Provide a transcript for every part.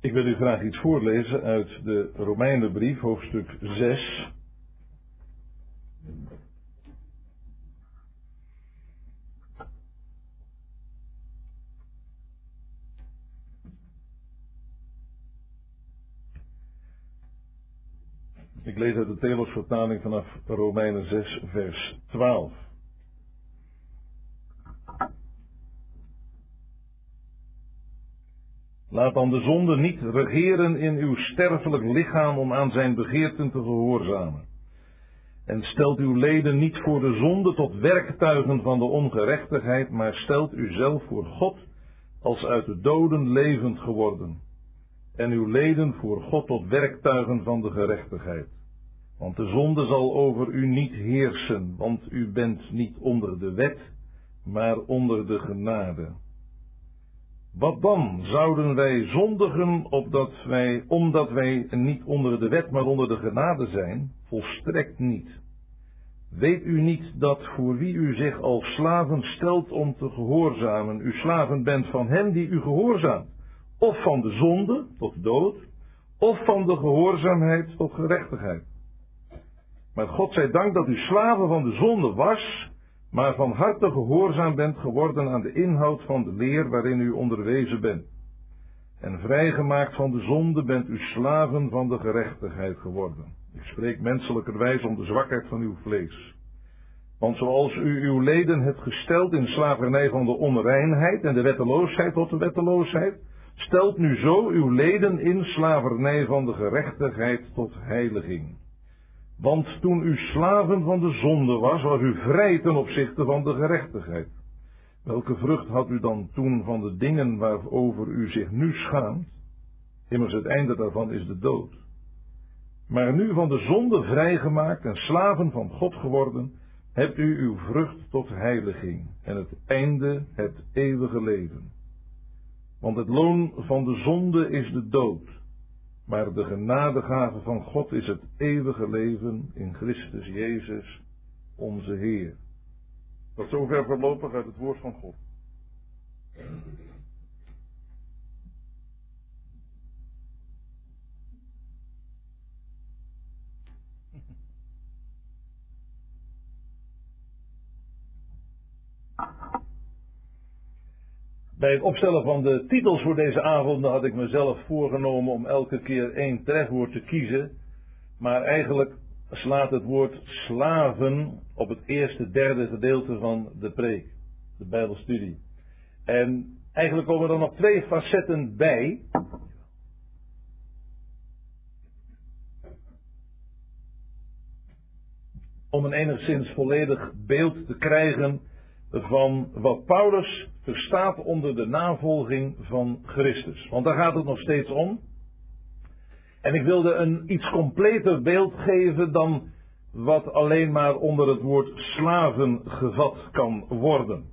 Ik wil u graag iets voorlezen uit de Romeinenbrief, hoofdstuk 6. Ik Telos-vertaling vanaf Romeinen 6, vers 12. Laat dan de zonde niet regeren in uw sterfelijk lichaam om aan zijn begeerten te gehoorzamen. En stelt uw leden niet voor de zonde tot werktuigen van de ongerechtigheid, maar stelt uzelf voor God als uit de doden levend geworden. En uw leden voor God tot werktuigen van de gerechtigheid. Want de zonde zal over u niet heersen, want u bent niet onder de wet, maar onder de genade. Wat dan? Zouden wij zondigen opdat wij, omdat wij niet onder de wet, maar onder de genade zijn? Volstrekt niet. Weet u niet dat voor wie u zich als slaven stelt om te gehoorzamen, u slaven bent van hem die u gehoorzaamt, of van de zonde tot dood, of van de gehoorzaamheid tot gerechtigheid. Maar God zij dank dat u slaven van de zonde was, maar van harte gehoorzaam bent geworden aan de inhoud van de leer waarin u onderwezen bent. En vrijgemaakt van de zonde bent u slaven van de gerechtigheid geworden. Ik spreek menselijkerwijs om de zwakheid van uw vlees. Want zoals u uw leden hebt gesteld in slavernij van de onreinheid en de wetteloosheid tot de wetteloosheid, stelt nu zo uw leden in slavernij van de gerechtigheid tot heiliging. Want toen u slaven van de zonde was, was u vrij ten opzichte van de gerechtigheid. Welke vrucht had u dan toen van de dingen waarover u zich nu schaamt? Immers het einde daarvan is de dood. Maar nu van de zonde vrijgemaakt en slaven van God geworden, hebt u uw vrucht tot heiliging en het einde het eeuwige leven. Want het loon van de zonde is de dood. Maar de genadegave van God is het eeuwige leven in Christus Jezus, onze Heer. Tot zover voorlopig uit het woord van God. Bij het opstellen van de titels voor deze avond had ik mezelf voorgenomen om elke keer één trefwoord te kiezen. Maar eigenlijk slaat het woord slaven op het eerste derde gedeelte van de preek, de Bijbelstudie. En eigenlijk komen er nog twee facetten bij. Om een enigszins volledig beeld te krijgen van wat Paulus verstaat onder de navolging van Christus. Want daar gaat het nog steeds om. En ik wilde een iets completer beeld geven dan wat alleen maar onder het woord slaven gevat kan worden.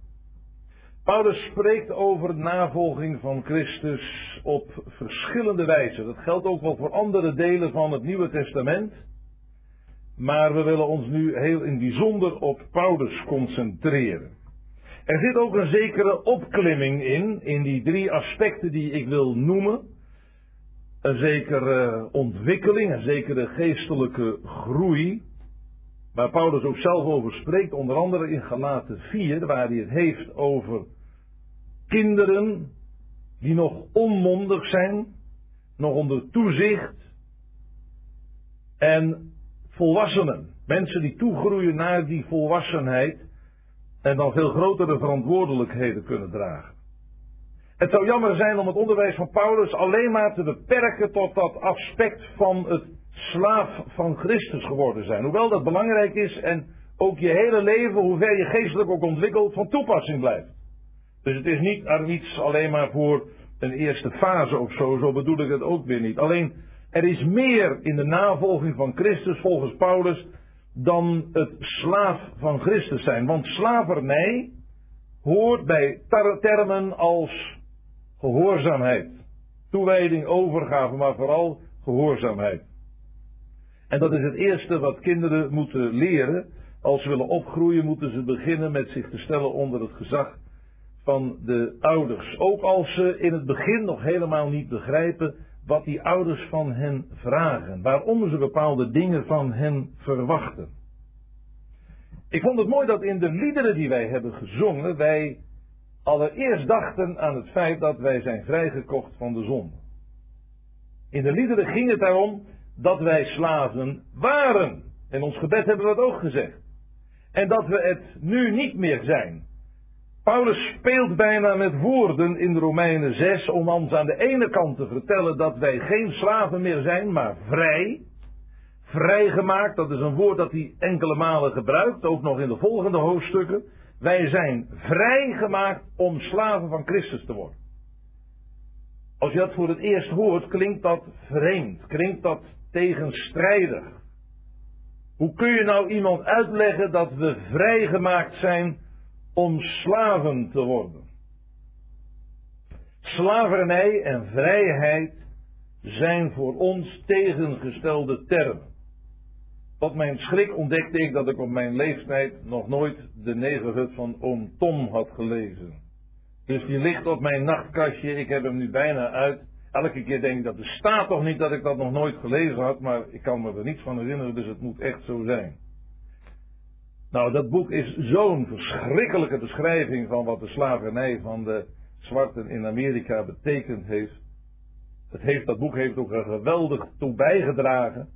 Paulus spreekt over navolging van Christus op verschillende wijzen. Dat geldt ook wel voor andere delen van het Nieuwe Testament. Maar we willen ons nu heel in bijzonder op Paulus concentreren. Er zit ook een zekere opklimming in, in die drie aspecten die ik wil noemen. Een zekere ontwikkeling, een zekere geestelijke groei. Waar Paulus ook zelf over spreekt, onder andere in Galaten 4, waar hij het heeft over kinderen die nog onmondig zijn, nog onder toezicht. En volwassenen, mensen die toegroeien naar die volwassenheid en dan veel grotere verantwoordelijkheden kunnen dragen. Het zou jammer zijn om het onderwijs van Paulus alleen maar te beperken tot dat aspect van het slaaf van Christus geworden zijn. Hoewel dat belangrijk is en ook je hele leven, hoe ver je geestelijk ook ontwikkelt, van toepassing blijft. Dus het is niet er iets alleen maar voor een eerste fase of zo, zo bedoel ik het ook weer niet. Alleen, er is meer in de navolging van Christus volgens Paulus dan het slaaf van Christus zijn. Want slavernij hoort bij termen als gehoorzaamheid. Toewijding, overgave, maar vooral gehoorzaamheid. En dat is het eerste wat kinderen moeten leren. Als ze willen opgroeien, moeten ze beginnen met zich te stellen onder het gezag van de ouders. Ook als ze in het begin nog helemaal niet begrijpen wat die ouders van hen vragen. Waarom ze bepaalde dingen van hen verwachten. Ik vond het mooi dat in de liederen die wij hebben gezongen, wij allereerst dachten aan het feit dat wij zijn vrijgekocht van de zonde. In de liederen ging het daarom dat wij slaven waren. En ons gebed hebben we dat ook gezegd. En dat we het nu niet meer zijn. Paulus speelt bijna met woorden in Romeinen 6 om ons aan de ene kant te vertellen dat wij geen slaven meer zijn, maar vrij. Vrijgemaakt, dat is een woord dat hij enkele malen gebruikt, ook nog in de volgende hoofdstukken. Wij zijn vrijgemaakt om slaven van Christus te worden. Als je dat voor het eerst hoort, klinkt dat vreemd, klinkt dat tegenstrijdig. Hoe kun je nou iemand uitleggen dat we vrijgemaakt zijn om slaven te worden? Slavernij en vrijheid zijn voor ons tegengestelde termen. Tot mijn schrik ontdekte ik dat ik op mijn leeftijd nog nooit de negerhut van oom Tom had gelezen. Dus die ligt op mijn nachtkastje, ik heb hem nu bijna uit. Elke keer denk ik dat er staat toch niet dat ik dat nog nooit gelezen had, maar ik kan me er niets van herinneren, dus het moet echt zo zijn. Nou, dat boek is zo'n verschrikkelijke beschrijving van wat de slavernij van de zwarten in Amerika betekend heeft. Het heeft dat boek heeft ook er geweldig toe bijgedragen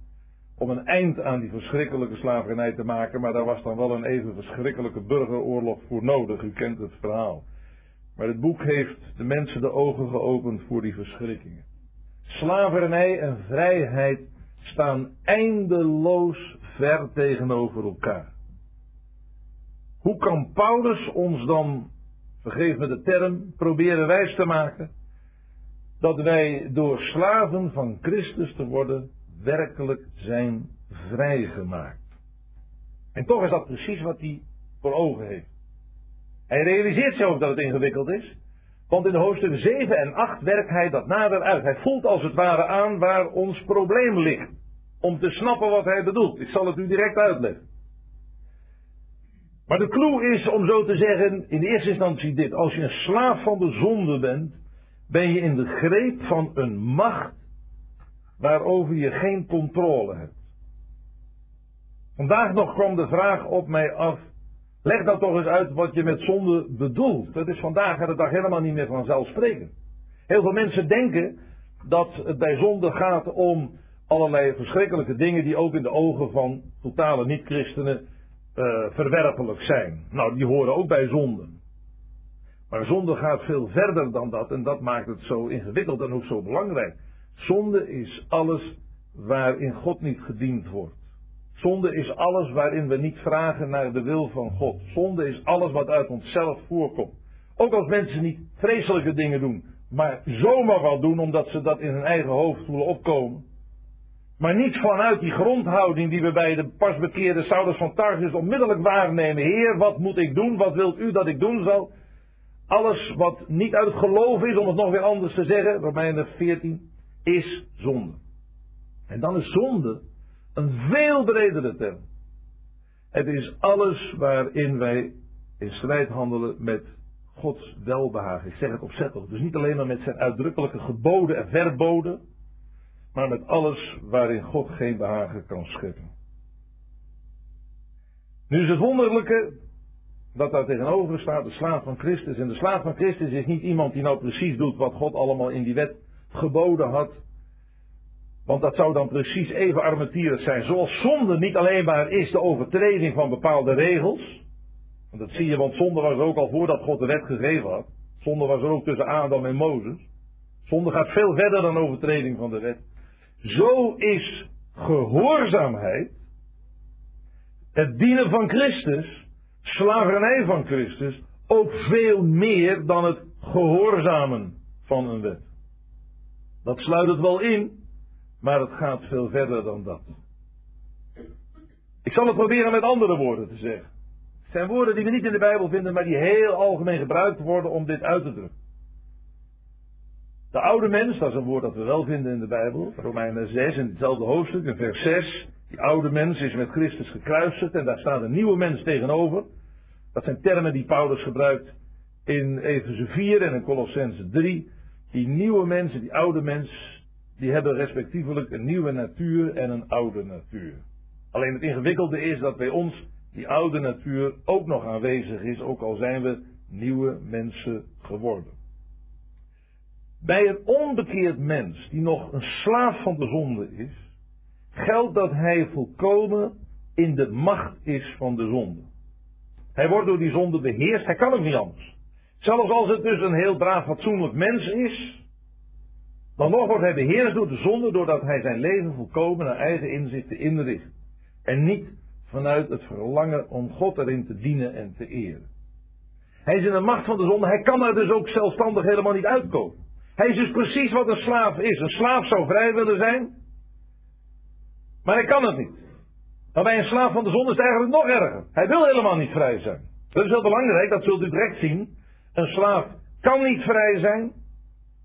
om een eind aan die verschrikkelijke slavernij te maken, maar daar was dan wel een even verschrikkelijke burgeroorlog voor nodig. U kent het verhaal. Maar het boek heeft de mensen de ogen geopend voor die verschrikkingen. Slavernij en vrijheid staan eindeloos ver tegenover elkaar. Hoe kan Paulus ons dan, vergeef me de term, proberen wijs te maken dat wij door slaven van Christus te worden werkelijk zijn vrijgemaakt? En toch is dat precies wat hij voor ogen heeft. Hij realiseert zich ook dat het ingewikkeld is. Want in de hoofdstukken 7 en 8 werkt hij dat nader uit. Hij voelt als het ware aan waar ons probleem ligt. Om te snappen wat hij bedoelt. Ik zal het u direct uitleggen. Maar de clue is, om zo te zeggen, in eerste instantie dit. Als je een slaaf van de zonde bent, ben je in de greep van een macht waarover je geen controle hebt. Vandaag nog kwam de vraag op mij af Leg dan toch eens uit wat je met zonde bedoelt. Dat is vandaag de dag helemaal niet meer vanzelfsprekend. Heel veel mensen denken dat het bij zonde gaat om allerlei verschrikkelijke dingen die ook in de ogen van totale niet-christenen uh, verwerpelijk zijn. Nou, die horen ook bij zonde. Maar zonde gaat veel verder dan dat en dat maakt het zo ingewikkeld en ook zo belangrijk. Zonde is alles waarin God niet gediend wordt. Zonde is alles waarin we niet vragen naar de wil van God. Zonde is alles wat uit onszelf voorkomt. Ook als mensen niet vreselijke dingen doen, maar zomaar wat doen omdat ze dat in hun eigen hoofd voelen opkomen. Maar niet vanuit die grondhouding die we bij de pasbekeerde Saulus van Tarsus onmiddellijk waarnemen. Heer, wat moet ik doen? Wat wilt u dat ik doen zal? Alles wat niet uit geloof is, om het nog weer anders te zeggen, Romeinen 14, is zonde. En dan is zonde een veel bredere term. Het is alles waarin wij in strijd handelen met Gods welbehagen. Ik zeg het opzettelijk. Dus niet alleen maar met zijn uitdrukkelijke geboden en verboden, maar met alles waarin God geen behagen kan scheppen. Nu is het wonderlijke dat daar tegenover staat de slaaf van Christus. En de slaaf van Christus is niet iemand die nou precies doet wat God allemaal in die wet geboden had. Want dat zou dan precies even armetierig zijn. Zoals zonde niet alleen maar is de overtreding van bepaalde regels. Want dat zie je, want zonde was er ook al voordat God de wet gegeven had. Zonde was er ook tussen Adam en Mozes. Zonde gaat veel verder dan overtreding van de wet. Zo is gehoorzaamheid, het dienen van Christus, slavernij van Christus, ook veel meer dan het gehoorzamen van een wet. Dat sluit het wel in, maar het gaat veel verder dan dat. Ik zal het proberen met andere woorden te zeggen. Het zijn woorden die we niet in de Bijbel vinden, maar die heel algemeen gebruikt worden om dit uit te drukken. De oude mens, dat is een woord dat we wel vinden in de Bijbel, Romeinen 6 in hetzelfde hoofdstuk, in vers 6, Die oude mens is met Christus gekruisigd en daar staat een nieuwe mens tegenover. Dat zijn termen die Paulus gebruikt in Efeze 4 en in Colossense 3. Die nieuwe mensen, die oude mens, die hebben respectievelijk een nieuwe natuur en een oude natuur. Alleen het ingewikkelde is dat bij ons die oude natuur ook nog aanwezig is, ook al zijn we nieuwe mensen geworden. Bij een onbekeerd mens die nog een slaaf van de zonde is, geldt dat hij volkomen in de macht is van de zonde. Hij wordt door die zonde beheerst, hij kan ook niet anders. Zelfs als het dus een heel braaf, fatsoenlijk mens is, dan nog wordt hij beheerst door de zonde doordat hij zijn leven volkomen naar eigen inzichten inricht. En niet vanuit het verlangen om God erin te dienen en te eren. Hij is in de macht van de zonde, hij kan er dus ook zelfstandig helemaal niet uitkomen. Hij is dus precies wat een slaaf is. Een slaaf zou vrij willen zijn, maar hij kan het niet. Maar bij een slaaf van de zonde is het eigenlijk nog erger. Hij wil helemaal niet vrij zijn. Dat is heel belangrijk, dat zult u direct zien. Een slaaf kan niet vrij zijn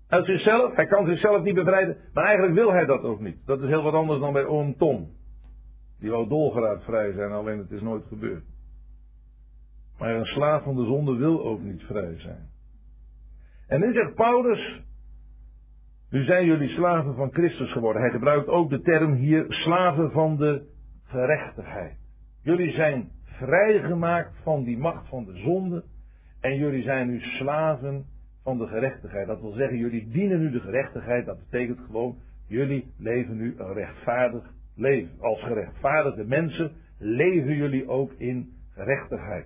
uit zichzelf. Hij kan zichzelf niet bevrijden, maar eigenlijk wil hij dat ook niet. Dat is heel wat anders dan bij oom Tom. Die wou dolgeraad vrij zijn, alleen het is nooit gebeurd. Maar een slaaf van de zonde wil ook niet vrij zijn. En nu zegt Paulus, nu zijn jullie slaven van Christus geworden. Hij gebruikt ook de term hier slaven van de gerechtigheid. Jullie zijn vrijgemaakt van die macht van de zonde. En jullie zijn nu slaven van de gerechtigheid. Dat wil zeggen, jullie dienen nu de gerechtigheid. Dat betekent gewoon, jullie leven nu een rechtvaardig leven. Als gerechtvaardigde mensen leven jullie ook in gerechtigheid.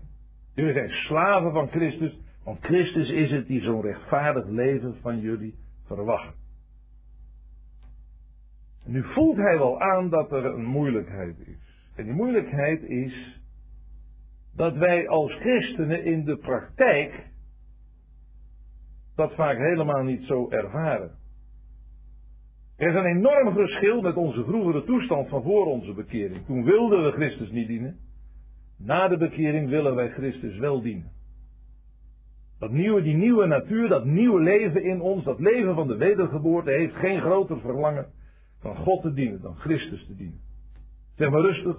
Jullie zijn slaven van Christus, want Christus is het die zo'n rechtvaardig leven van jullie verwacht. Nu voelt hij wel aan dat er een moeilijkheid is. En die moeilijkheid is dat wij als christenen in de praktijk dat vaak helemaal niet zo ervaren. Er is een enorm verschil met onze vroegere toestand van voor onze bekering. Toen wilden we Christus niet dienen. Na de bekering willen wij Christus wel dienen. Dat nieuwe, die nieuwe natuur, dat nieuwe leven in ons, dat leven van de wedergeboorte, heeft geen groter verlangen dan God te dienen, dan Christus te dienen. Zeg maar rustig,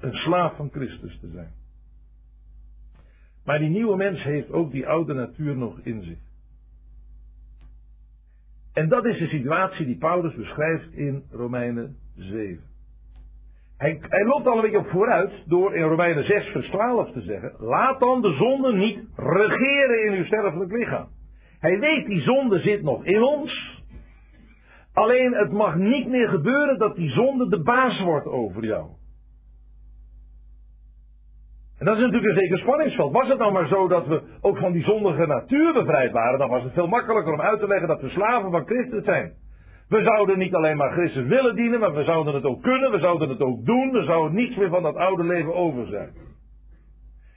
een slaaf van Christus te zijn. Maar die nieuwe mens heeft ook die oude natuur nog in zich. En dat is de situatie die Paulus beschrijft in Romeinen 7. Hij, hij, loopt al een beetje op vooruit door in Romeinen 6 vers 12 te zeggen, laat dan de zonde niet regeren in uw sterfelijk lichaam. Hij weet die zonde zit nog in ons, alleen het mag niet meer gebeuren dat die zonde de baas wordt over jou. En dat is natuurlijk een zeker spanningsveld. Was het nou maar zo dat we ook van die zondige natuur bevrijd waren, dan was het veel makkelijker om uit te leggen dat we slaven van Christus zijn. We zouden niet alleen maar Christus willen dienen, maar we zouden het ook kunnen, we zouden het ook doen, er zou niets meer van dat oude leven over zijn.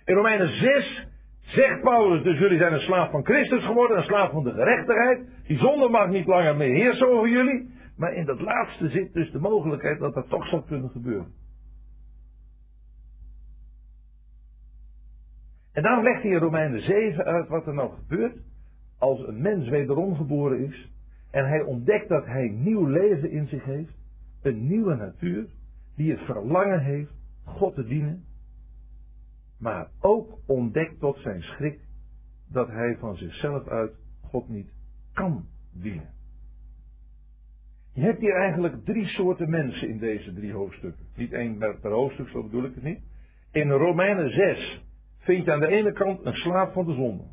In Romeinen 6 zegt Paulus dus jullie zijn een slaaf van Christus geworden, een slaaf van de gerechtigheid. Die zonde mag niet langer meer heersen over jullie. Maar in dat laatste zit dus de mogelijkheid dat dat toch zou kunnen gebeuren. En daarom legt hij in Romeinen 7 uit wat er nou gebeurt als een mens wederom geboren is en hij ontdekt dat hij nieuw leven in zich heeft, een nieuwe natuur, die het verlangen heeft God te dienen, maar ook ontdekt tot zijn schrik dat hij van zichzelf uit God niet kan dienen. Je hebt hier eigenlijk drie soorten mensen in deze drie hoofdstukken. Niet één per hoofdstuk, zo bedoel ik het niet. In Romeinen 6 vind je aan de ene kant een slaaf van de zonde.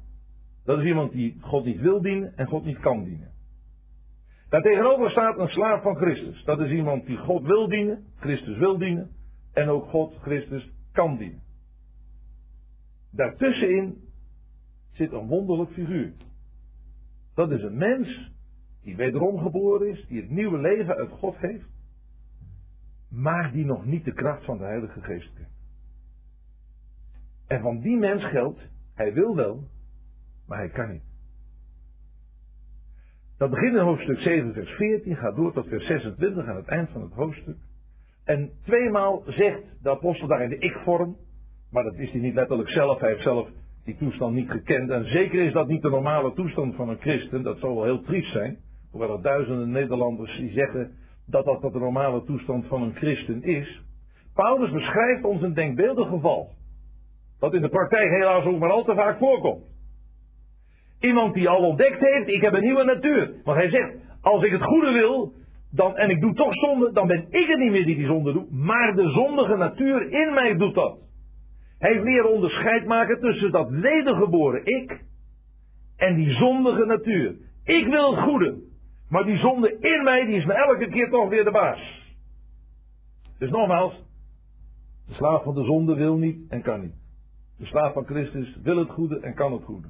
Dat is iemand die God niet wil dienen en God niet kan dienen. Daartegenover staat een slaaf van Christus. Dat is iemand die God wil dienen, Christus wil dienen en ook God, Christus kan dienen. Daartussenin zit een wonderlijk figuur. Dat is een mens die wederom geboren is, die het nieuwe leven uit God heeft, maar die nog niet de kracht van de Heilige Geest kent. En van die mens geldt, hij wil wel, maar hij kan niet. Dat begint in hoofdstuk 7, vers 14, gaat door tot vers 26 aan het eind van het hoofdstuk. En tweemaal zegt de apostel daar in de ik-vorm, maar dat is hij niet letterlijk zelf, hij heeft zelf die toestand niet gekend. En zeker is dat niet de normale toestand van een christen, dat zal wel heel triest zijn. Hoewel er duizenden Nederlanders die zeggen dat dat de normale toestand van een christen is. Paulus beschrijft ons een denkbeeldig geval. Dat in de praktijk helaas ook maar al te vaak voorkomt. Iemand die al ontdekt heeft, ik heb een nieuwe natuur. Want hij zegt, als ik het goede wil, dan, en ik doe toch zonde, dan ben ik het niet meer die die zonde doet. Maar de zondige natuur in mij doet dat. Hij heeft leren onderscheid maken tussen dat wedergeboren ik en die zondige natuur. Ik wil het goede. Maar die zonde in mij, die is me elke keer toch weer de baas. Dus nogmaals, de slaaf van de zonde wil niet en kan niet. De slaaf van Christus wil het goede en kan het goede.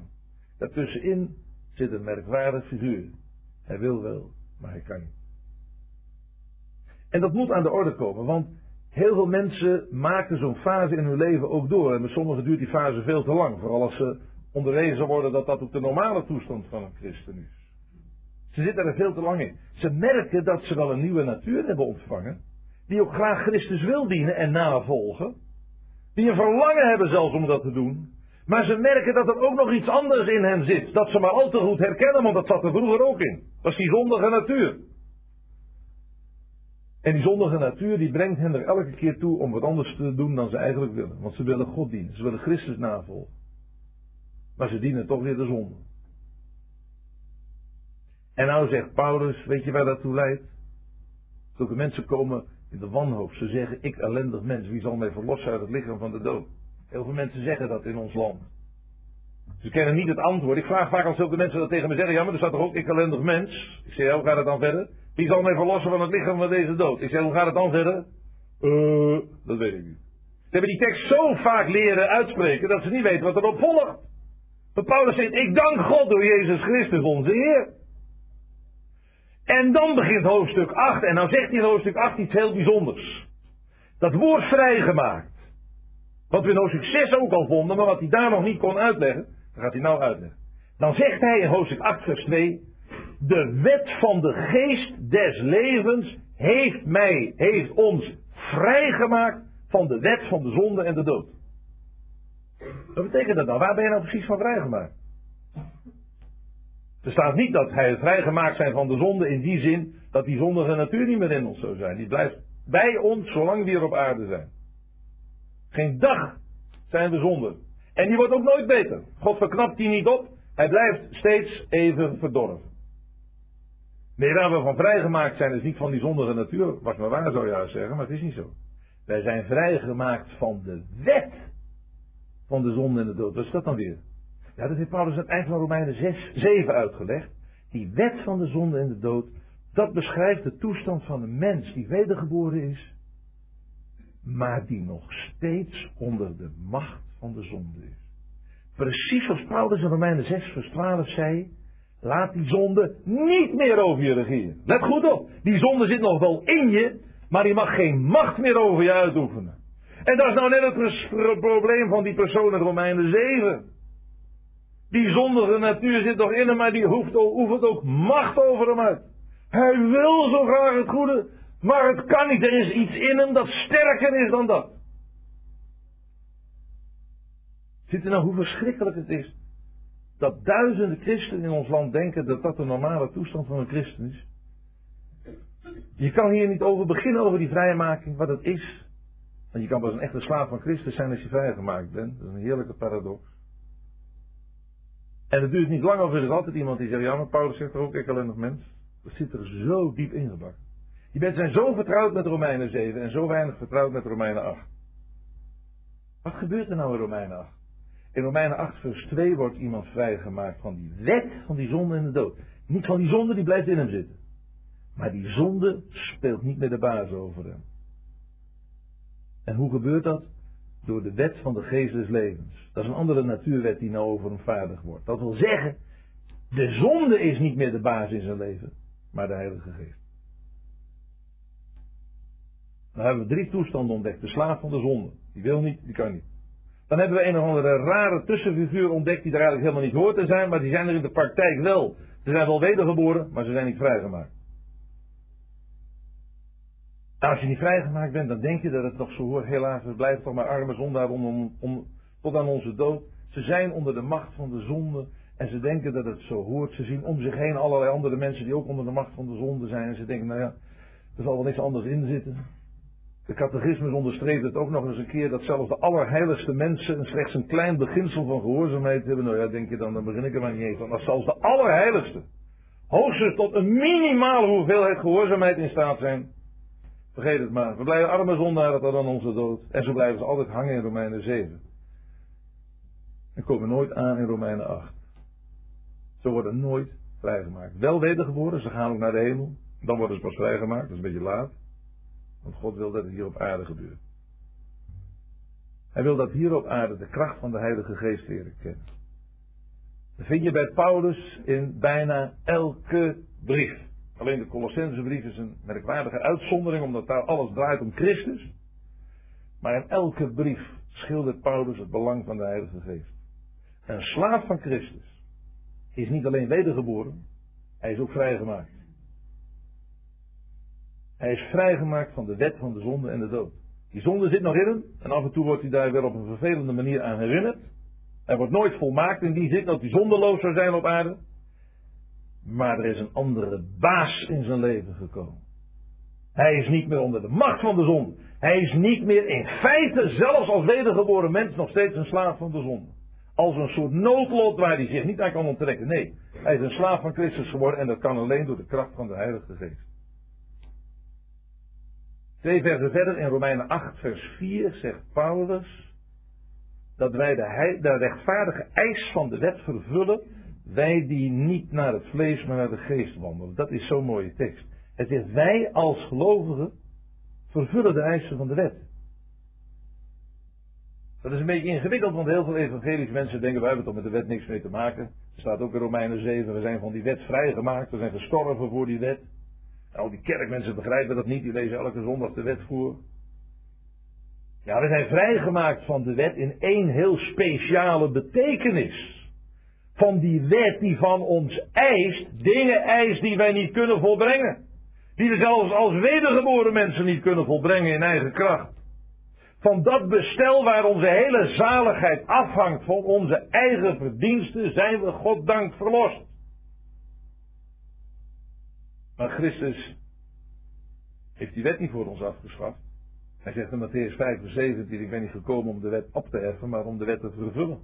Daartussenin zit een merkwaardig figuur. Hij wil wel, maar hij kan niet. En dat moet aan de orde komen, want heel veel mensen maken zo'n fase in hun leven ook door. En met sommigen duurt die fase veel te lang, vooral als ze onderwezen worden dat dat ook de normale toestand van een christen is. Ze zitten er veel te lang in. Ze merken dat ze wel een nieuwe natuur hebben ontvangen, die ook graag Christus wil dienen en navolgen, die een verlangen hebben zelfs om dat te doen, maar ze merken dat er ook nog iets anders in hen zit, dat ze maar al te goed herkennen, want dat zat er vroeger ook in. Dat is die zondige natuur. En die zondige natuur die brengt hen er elke keer toe om wat anders te doen dan ze eigenlijk willen. Want ze willen God dienen, ze willen Christus navolgen. Maar ze dienen toch weer de zonde. En nou zegt Paulus, weet je waar dat toe leidt? Zulke mensen komen in de wanhoop. Ze zeggen, ik ellendig mens, wie zal mij verlossen uit het lichaam van de dood? Heel veel mensen zeggen dat in ons land. Ze kennen niet het antwoord. Ik vraag vaak als zulke mensen dat tegen me zeggen, ja maar er staat toch ook ik ellendig mens? Ik zeg, hoe gaat het dan verder? Wie zal mij verlossen van het lichaam van deze dood? Ik zeg, hoe gaat het dan verder? Uh, dat weet ik niet. Ze hebben die tekst zo vaak leren uitspreken dat ze niet weten wat erop volgt. Maar Paulus zegt, ik dank God door Jezus Christus onze Heer. En dan begint hoofdstuk 8. En nou zegt hij in hoofdstuk 8 iets heel bijzonders. Dat woord vrijgemaakt. Wat we in hoofdstuk 6 ook al vonden, maar wat hij daar nog niet kon uitleggen. Dat gaat hij nou uitleggen. Dan zegt hij in hoofdstuk 8 vers 2. De wet van de geest des levens heeft mij, heeft ons vrijgemaakt van de wet van de zonde en de dood. Wat betekent dat nou? Waar ben je nou precies van vrijgemaakt? Er staat niet dat hij vrijgemaakt zijn van de zonde in die zin dat die zondige natuur niet meer in ons zou zijn. Die blijft bij ons zolang we hier op aarde zijn. Geen dag zijn we zonde. En die wordt ook nooit beter. God verknapt die niet op. Hij blijft steeds even verdorven. Nee, waar we van vrijgemaakt zijn is niet van die zondige natuur. Was maar waar zou je juist zeggen, maar het is niet zo. Wij zijn vrijgemaakt van de wet van de zonde en de dood. Wat is dat dan weer? Ja, dat heeft Paulus aan het eind van Romeinen 6, 7 uitgelegd. Die wet van de zonde en de dood, dat beschrijft de toestand van een mens die wedergeboren is, maar die nog steeds onder de macht van de zonde is. Precies zoals Paulus in Romeinen 6, vers 12 zei, laat die zonde niet meer over je regeren. Let goed op, die zonde zit nog wel in je, maar die mag geen macht meer over je uitoefenen. En dat is nou net het probleem van die persoon in Romeinen 7. Die zondige natuur zit nog in hem, maar die hoeft, oefent ook macht over hem uit. Hij wil zo graag het goede, maar het kan niet. Er is iets in hem dat sterker is dan dat. Ziet u nou hoe verschrikkelijk het is dat duizenden christenen in ons land denken dat dat de normale toestand van een christen is? Je kan hier niet over beginnen over die vrijmaking, wat het is. Want je kan pas een echte slaaf van Christus zijn als je vrijgemaakt bent. Dat is een heerlijke paradox. En het duurt niet lang of er is altijd iemand die zegt, ja maar Paulus zegt er ook, ik nog mens. Dat zit er zo diep ingebakken. Die mensen zijn zo vertrouwd met Romeinen 7 en zo weinig vertrouwd met Romeinen 8. Wat gebeurt er nou in Romeinen 8? In Romeinen 8 vers 2 wordt iemand vrijgemaakt van die wet van die zonde en de dood. Niet van die zonde, die blijft in hem zitten. Maar die zonde speelt niet meer de baas over hem. En hoe gebeurt dat? door de wet van de geest des levens. Dat is een andere natuurwet die nou over hem vaardig wordt. Dat wil zeggen, de zonde is niet meer de baas in zijn leven, maar de Heilige Geest. Dan hebben we drie toestanden ontdekt. De slaaf van de zonde. Die wil niet, die kan niet. Dan hebben we een of andere rare tussenfiguur ontdekt die er eigenlijk helemaal niet hoort te zijn, maar die zijn er in de praktijk wel. Ze zijn wel wedergeboren, maar ze zijn niet vrijgemaakt. Nou, als je niet vrijgemaakt bent, dan denk je dat het toch zo hoort. Helaas, we blijven toch maar arme zondaar om, om, tot aan onze dood. Ze zijn onder de macht van de zonde en ze denken dat het zo hoort. Ze zien om zich heen allerlei andere mensen die ook onder de macht van de zonde zijn. En ze denken, nou ja, er zal wel niks anders in zitten. De catechismus onderstreept het ook nog eens een keer dat zelfs de allerheiligste mensen slechts een klein beginsel van gehoorzaamheid hebben. Nou ja, denk je dan, dan begin ik er maar niet eens. Dat zelfs de allerheiligste hoogstens tot een minimale hoeveelheid gehoorzaamheid in staat zijn. Vergeet het maar. We blijven arme zondaren tot aan onze dood. En zo blijven ze altijd hangen in Romeinen 7. En komen nooit aan in Romeinen 8. Ze worden nooit vrijgemaakt. Wel wedergeboren, ze gaan ook naar de hemel. Dan worden ze pas vrijgemaakt, dat is een beetje laat. Want God wil dat het hier op aarde gebeurt. Hij wil dat hier op aarde de kracht van de Heilige Geest leren kennen. Dat vind je bij Paulus in bijna elke brief. Alleen de Colossensebrief is een merkwaardige uitzondering, omdat daar alles draait om Christus. Maar in elke brief schildert Paulus het belang van de Heilige Geest. Een slaaf van Christus is niet alleen wedergeboren, hij is ook vrijgemaakt. Hij is vrijgemaakt van de wet van de zonde en de dood. Die zonde zit nog in hem en af en toe wordt hij daar wel op een vervelende manier aan herinnerd. Hij wordt nooit volmaakt in die zin dat hij zonderloos zou zijn op aarde. Maar er is een andere baas in zijn leven gekomen. Hij is niet meer onder de macht van de zon. Hij is niet meer in feite, zelfs als wedergeboren mens, nog steeds een slaaf van de zon. Als een soort noodlot waar hij zich niet aan kan onttrekken. Nee, hij is een slaaf van Christus geworden en dat kan alleen door de kracht van de Heilige Geest. Twee versen verder in Romeinen 8, vers 4 zegt Paulus dat wij de, rechtvaardige eis van de wet vervullen, wij die niet naar het vlees, maar naar de geest wandelen. Dat is zo'n mooie tekst. Het zegt wij als gelovigen vervullen de eisen van de wet. Dat is een beetje ingewikkeld, want heel veel evangelische mensen denken, wij hebben toch met de wet niks mee te maken. Er staat ook in Romeinen 7, we zijn van die wet vrijgemaakt, we zijn gestorven voor die wet. Nou, die kerkmensen begrijpen dat niet, die lezen elke zondag de wet voor. Ja, we zijn vrijgemaakt van de wet in één heel speciale betekenis. Van die wet die van ons eist, dingen eist die wij niet kunnen volbrengen. Die we zelfs als wedergeboren mensen niet kunnen volbrengen in eigen kracht. Van dat bestel waar onze hele zaligheid afhangt van onze eigen verdiensten, zijn we God dank verlost. Maar Christus heeft die wet niet voor ons afgeschaft. Hij zegt in Matthäus 5, vers 17, ik ben niet gekomen om de wet op te heffen, maar om de wet te vervullen.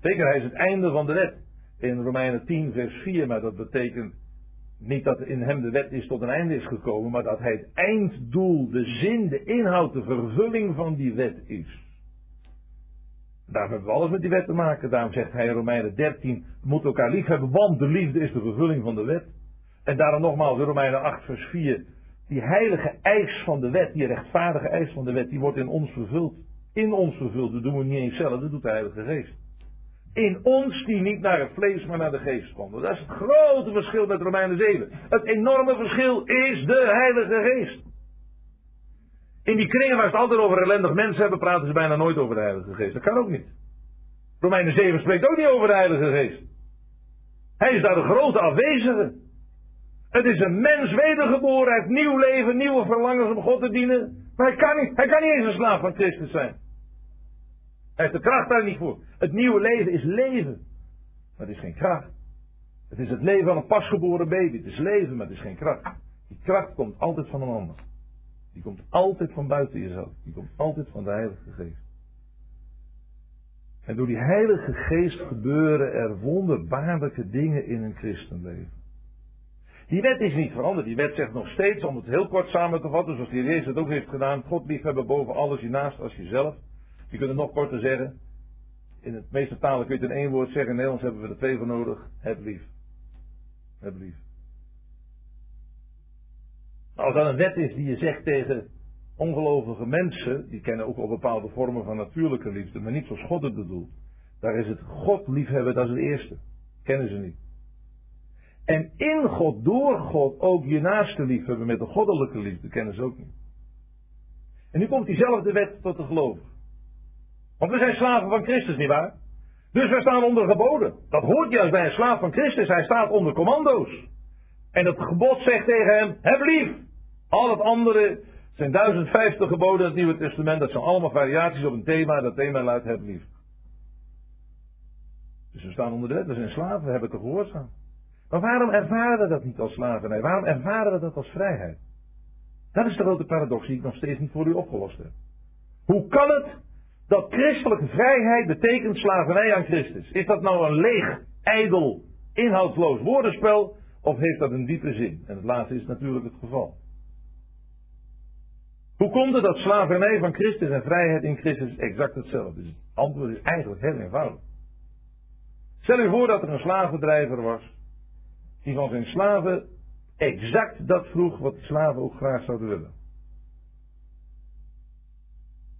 Zeker, hij is het einde van de wet. In Romeinen 10, vers 4, maar dat betekent niet dat in hem de wet is tot een einde is gekomen, maar dat hij het einddoel, de zin, de inhoud, de vervulling van die wet is. Daarom hebben we alles met die wet te maken. Daarom zegt hij in Romeinen 13, we moeten elkaar lief hebben, want de liefde is de vervulling van de wet. En daarom nogmaals in Romeinen 8, vers 4, die heilige eis van de wet, die rechtvaardige eis van de wet, die wordt in ons vervuld. In ons vervuld. Dat doen we niet eens zelf, dat doet de Heilige Geest. In ons die niet naar het vlees, maar naar de geest wandelen. Dat is het grote verschil met Romeinen 7. Het enorme verschil is de Heilige Geest. In die kringen waar ze het altijd over ellendig mensen hebben, praten ze bijna nooit over de Heilige Geest. Dat kan ook niet. Romeinen 7 spreekt ook niet over de Heilige Geest. Hij is daar de grote afwezige. Het is een mens wedergeboren, heeft nieuw leven, nieuwe verlangens om God te dienen. Maar hij kan niet, hij kan niet eens een slaaf van Christus zijn. Hij heeft de kracht daar niet voor. Het nieuwe leven is leven. Maar het is geen kracht. Het is het leven van een pasgeboren baby. Het is leven, maar het is geen kracht. Die kracht komt altijd van een ander. Die komt altijd van buiten jezelf. Die komt altijd van de Heilige Geest. En door die Heilige Geest gebeuren er wonderbaarlijke dingen in een christenleven. Die wet is niet veranderd. Die wet zegt nog steeds, om het heel kort samen te vatten, zoals die Jezus het ook heeft gedaan, God liefhebben boven alles, je naast als jezelf. Je kunt het nog korter zeggen. In het meeste talen kun je het in één woord zeggen. In Nederlands hebben we er twee voor nodig. Heb lief. Heb lief. Als dat een wet is die je zegt tegen ongelovige mensen, die kennen ook al bepaalde vormen van natuurlijke liefde, maar niet zoals God het bedoelt. Daar is het God liefhebben, dat is het eerste. Kennen ze niet. En in God, door God, ook je naaste liefhebben met de goddelijke liefde, kennen ze ook niet. En nu komt diezelfde wet tot de geloof. Want we zijn slaven van Christus, nietwaar? Dus we staan onder geboden. Dat hoort juist bij een slaaf van Christus. Hij staat onder commando's. En het gebod zegt tegen hem, heb lief. Al het andere zijn 1050 geboden in het Nieuwe Testament. Dat zijn allemaal variaties op een thema. Dat thema luidt, heb lief. Dus we staan onder de wet. We zijn slaven, we hebben te gehoorzaam. Maar waarom ervaren we dat niet als slavernij? Waarom ervaren we dat als vrijheid? Dat is de grote paradox die ik nog steeds niet voor u opgelost heb. Hoe kan het dat christelijke vrijheid betekent slavernij aan Christus? Is dat nou een leeg, ijdel, inhoudsloos woordenspel of heeft dat een diepe zin? En het laatste is natuurlijk het geval. Hoe komt het dat slavernij van Christus en vrijheid in Christus exact hetzelfde is? Het antwoord is eigenlijk heel eenvoudig. Stel u voor dat er een slavendrijver was, die van zijn slaven exact dat vroeg wat de slaven ook graag zouden willen.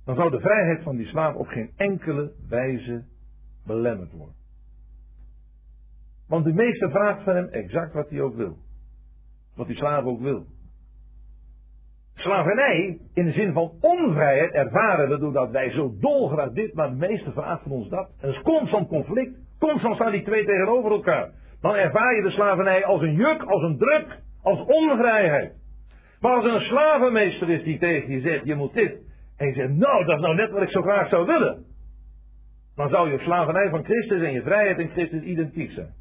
Dan zou de vrijheid van die slaaf op geen enkele wijze belemmerd worden. Want de meester vraagt van hem exact wat hij ook wil. Wat die slaaf ook wil. Slavernij, in de zin van onvrijheid, ervaren we doordat wij zo dolgraag dit, maar de meeste vraagt van ons dat. En is constant conflict. Constant staan die twee tegenover elkaar. Dan ervaar je de slavernij als een juk, als een druk, als onvrijheid. Maar als een slavenmeester is die tegen je zegt, je moet dit. En je zegt, nou, dat is nou net wat ik zo graag zou willen. Dan zou je slavernij van Christus en je vrijheid in Christus identiek zijn.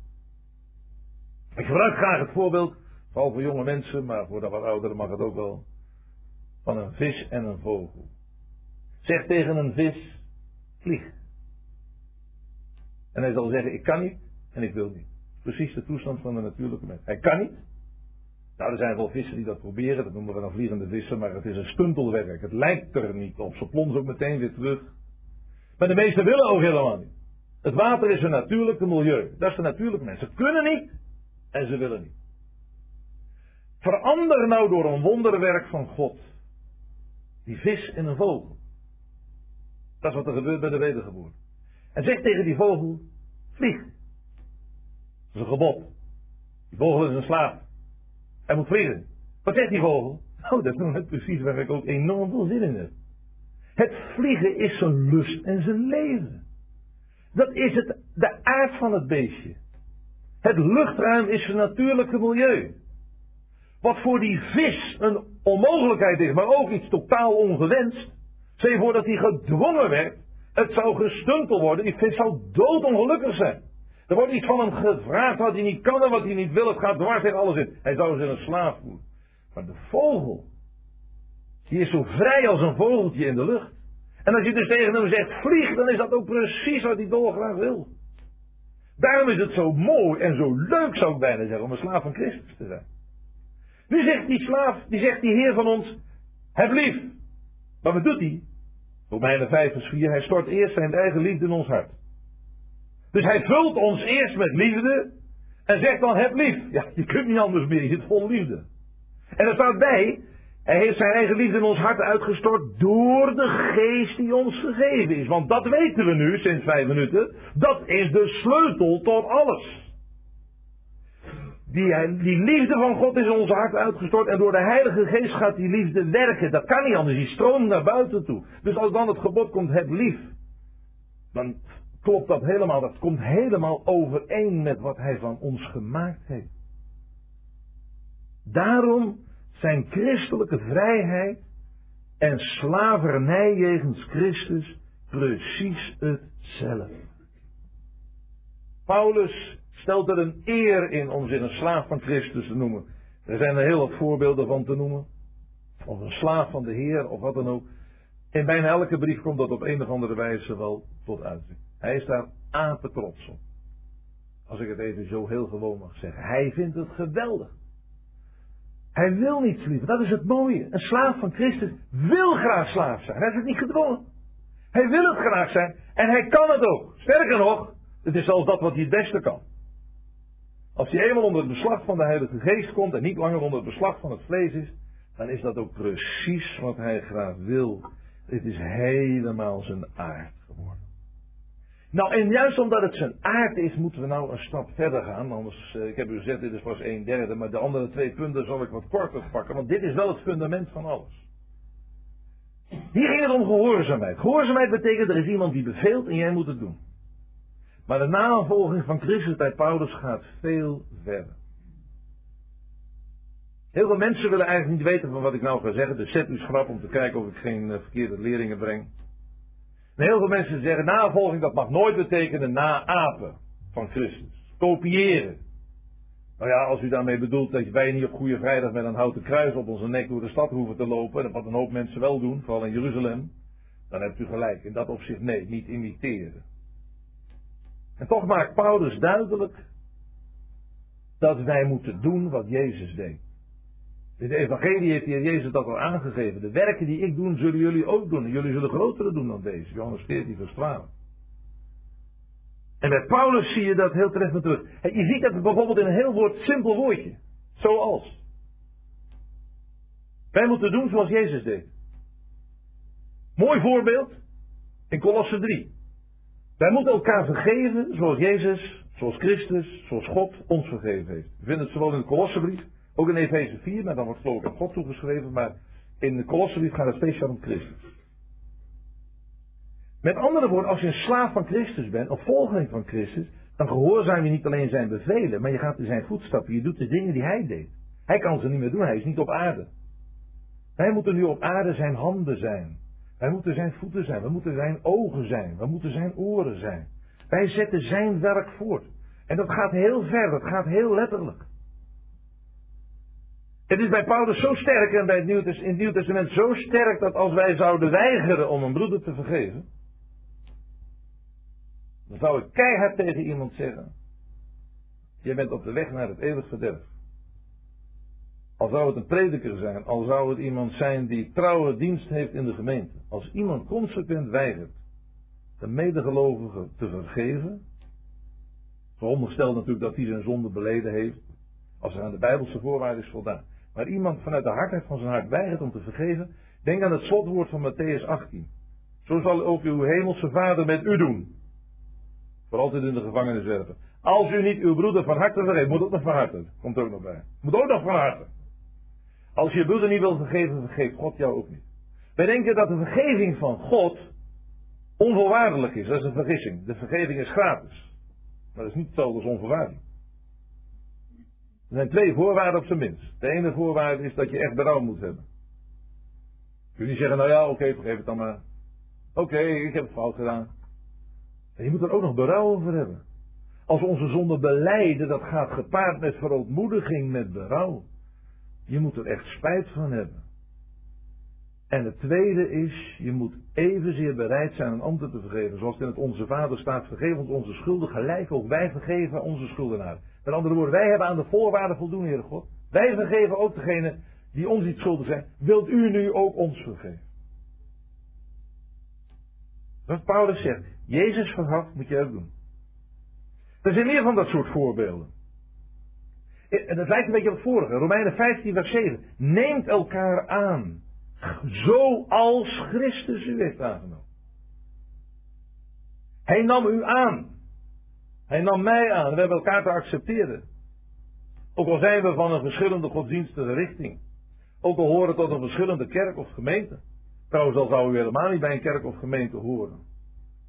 Ik gebruik graag het voorbeeld, vooral voor jonge mensen, maar voor de wat ouderen mag het ook wel van een vis en een vogel. Zeg tegen een vis, vlieg. En hij zal zeggen, ik kan niet en ik wil niet. Precies de toestand van de natuurlijke mens. Hij kan niet. Nou, er zijn wel vissen die dat proberen, dat noemen we dan vliegende vissen, maar het is een stuntelwerk. Het lijkt er niet op. Ze plonsen ook meteen weer terug. Maar de meesten willen ook helemaal niet. Het water is een natuurlijke milieu. Dat is de natuurlijke mens. Ze kunnen niet en ze willen niet. Verander nou door een wonderwerk van God die vis in een vogel. Dat is wat er gebeurt bij de wedergeboorte. En zeg tegen die vogel, vlieg. Is een gebod. Die vogel is een slaaf. Hij moet vliegen. Wat zegt die vogel? Oh, dat is nou net precies waar ik ook enorm veel zin in heb. Het vliegen is zijn lust en zijn leven. Dat is het, de aard van het beestje. Het luchtruim is zijn natuurlijke milieu. Wat voor die vis een onmogelijkheid is, maar ook iets totaal ongewenst. Stel je voor dat hij gedwongen werd. Het zou gestuntel worden. Die vis zou doodongelukkig zijn. Er wordt iets van hem gevraagd wat hij niet kan en wat hij niet wil. Het gaat dwars tegen alles in. Hij zou zich een slaaf voelen. Maar de vogel, die is zo vrij als een vogeltje in de lucht. En als je dus tegen hem zegt vlieg, dan is dat ook precies wat hij dolgraag wil. Daarom is het zo mooi en zo leuk, zou ik bijna zeggen, om een slaaf van Christus te zijn. Nu zegt die slaaf, die zegt die Heer van ons, heb lief. Maar wat doet hij? Romeinen 5 vers 4, hij stort eerst zijn eigen liefde in ons hart. Dus hij vult ons eerst met liefde en zegt dan heb lief. Ja, je kunt niet anders meer, je zit vol liefde. En er staat bij, hij heeft zijn eigen liefde in ons hart uitgestort door de geest die ons gegeven is. Want dat weten we nu sinds vijf minuten. Dat is de sleutel tot alles. Die, die liefde van God is in ons hart uitgestort en door de Heilige Geest gaat die liefde werken. Dat kan niet anders, die stroomt naar buiten toe. Dus als dan het gebod komt, heb lief, dan klopt dat helemaal, dat komt helemaal overeen met wat Hij van ons gemaakt heeft. Daarom zijn christelijke vrijheid en slavernij jegens Christus precies hetzelfde. Paulus stelt er een eer in om zich een slaaf van Christus te noemen. Er zijn er heel wat voorbeelden van te noemen. Of een slaaf van de Heer, of wat dan ook. In bijna elke brief komt dat op een of andere wijze wel tot uiting. Hij is daar apen trots op. Als ik het even zo heel gewoon mag zeggen. Hij vindt het geweldig. Hij wil niet liever. Dat is het mooie. Een slaaf van Christus wil graag slaaf zijn. Hij heeft het niet gedwongen. Hij wil het graag zijn. En hij kan het ook. Sterker nog, het is zelfs dat wat hij het beste kan. Als hij eenmaal onder het beslag van de Heilige Geest komt en niet langer onder het beslag van het vlees is, dan is dat ook precies wat hij graag wil. Het is helemaal zijn aard. Nou, en juist omdat het zijn aard is, moeten we nou een stap verder gaan. Anders, eh, ik heb u gezegd, dit is pas een derde, maar de andere twee punten zal ik wat korter pakken, want dit is wel het fundament van alles. Hier ging het om gehoorzaamheid. Gehoorzaamheid betekent er is iemand die beveelt en jij moet het doen. Maar de navolging van Christus bij Paulus gaat veel verder. Heel veel mensen willen eigenlijk niet weten van wat ik nou ga zeggen, dus zet u schrap om te kijken of ik geen eh, verkeerde leringen breng. En heel veel mensen zeggen navolging dat mag nooit betekenen naapen van Christus. Kopiëren. Nou ja, als u daarmee bedoelt dat wij niet op Goede Vrijdag met een houten kruis op onze nek door de stad hoeven te lopen, wat een hoop mensen wel doen, vooral in Jeruzalem, dan hebt u gelijk. In dat opzicht nee, niet imiteren. En toch maakt Paulus duidelijk dat wij moeten doen wat Jezus deed. De evangelie heeft hier Jezus dat al aangegeven. De werken die ik doe, zullen jullie ook doen. En jullie zullen grotere doen dan deze. Johannes 14, vers 12. En bij Paulus zie je dat heel treffend terug. Je ziet dat bijvoorbeeld in een heel woord, simpel woordje. Zoals. Wij moeten doen zoals Jezus deed. Mooi voorbeeld in Colosse 3. Wij moeten elkaar vergeven zoals Jezus, zoals Christus, zoals God ons vergeven heeft. We vinden het zowel in de Kolossenbrief, ook in Efeze 4, maar dan wordt geloof ik aan God toegeschreven, maar in de Kolossenbrief gaat het speciaal om Christus. Met andere woorden, als je een slaaf van Christus bent, of volgeling van Christus, dan gehoorzaam je niet alleen zijn bevelen, maar je gaat in zijn voetstappen. Je doet de dingen die hij deed. Hij kan ze niet meer doen, hij is niet op aarde. Wij moeten nu op aarde zijn handen zijn. Wij moeten zijn voeten zijn, we moeten zijn ogen zijn, we moeten zijn oren zijn. Wij zetten zijn werk voort. En dat gaat heel ver, dat gaat heel letterlijk. Het is bij Paulus zo sterk en bij het Nieuw, in het Nieuw Testament zo sterk dat als wij zouden weigeren om een broeder te vergeven, dan zou ik keihard tegen iemand zeggen: Je bent op de weg naar het eeuwig verderf. Al zou het een prediker zijn, al zou het iemand zijn die trouwe dienst heeft in de gemeente. Als iemand consequent weigert de medegelovige te vergeven, verondersteld natuurlijk dat hij zijn zonde beleden heeft, als er aan de Bijbelse voorwaarden is voldaan. Maar iemand vanuit de hardheid van zijn hart weigert om te vergeven, denk aan het slotwoord van Matthäus 18. Zo zal ook uw hemelse vader met u doen. Voor altijd in de gevangenis werpen. Als u niet uw broeder van harte vergeet, moet ook nog van harte. Komt ook nog bij. Moet ook nog van harte. Als je broeder niet wil vergeven, vergeeft God jou ook niet. Wij denken dat de vergeving van God onvoorwaardelijk is. Dat is een vergissing. De vergeving is gratis. Maar dat is niet hetzelfde als onvoorwaardelijk. Er zijn twee voorwaarden op zijn minst. De ene voorwaarde is dat je echt berouw moet hebben. Kun je niet zeggen, nou ja, oké, vergeef het dan maar. Oké, ik heb het fout gedaan. En je moet er ook nog berouw over hebben. Als onze zonde beleiden, dat gaat gepaard met verootmoediging, met berouw. Je moet er echt spijt van hebben. En het tweede is, je moet evenzeer bereid zijn een ander te vergeven. Zoals in het Onze Vader staat, vergeef ons onze schulden gelijk ook wij vergeven onze schuldenaren. Met andere woorden, wij hebben aan de voorwaarden voldoen, Heer God. Wij vergeven ook degene die ons niet schuldig zijn. Wilt u nu ook ons vergeven? Wat Paulus zegt, Jezus vergaf, moet je ook doen. Er zijn meer van dat soort voorbeelden. En dat lijkt een beetje op het vorige. Romeinen 15, vers 7. Neemt elkaar aan. Zoals Christus u heeft aangenomen. Hij nam u aan. Hij nam mij aan. We hebben elkaar te accepteren. Ook al zijn we van een verschillende godsdienstige richting. Ook al horen tot een verschillende kerk of gemeente. Trouwens, al zou u helemaal niet bij een kerk of gemeente horen.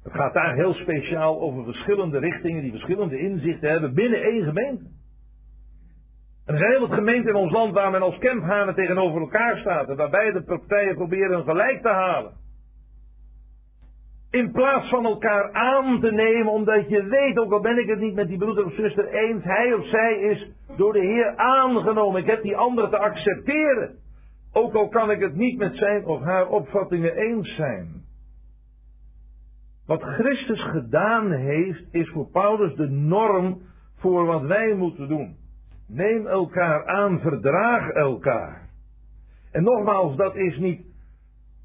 Het gaat daar heel speciaal over verschillende richtingen die verschillende inzichten hebben binnen één gemeente. En er zijn wat gemeenten in ons land waar men als kemphanen tegenover elkaar staat en waarbij de partijen proberen een gelijk te halen. In plaats van elkaar aan te nemen, omdat je weet, ook al ben ik het niet met die broeder of zuster eens, hij of zij is door de Heer aangenomen. Ik heb die andere te accepteren. Ook al kan ik het niet met zijn of haar opvattingen eens zijn. Wat Christus gedaan heeft, is voor Paulus de norm voor wat wij moeten doen. Neem elkaar aan, verdraag elkaar. En nogmaals, dat is niet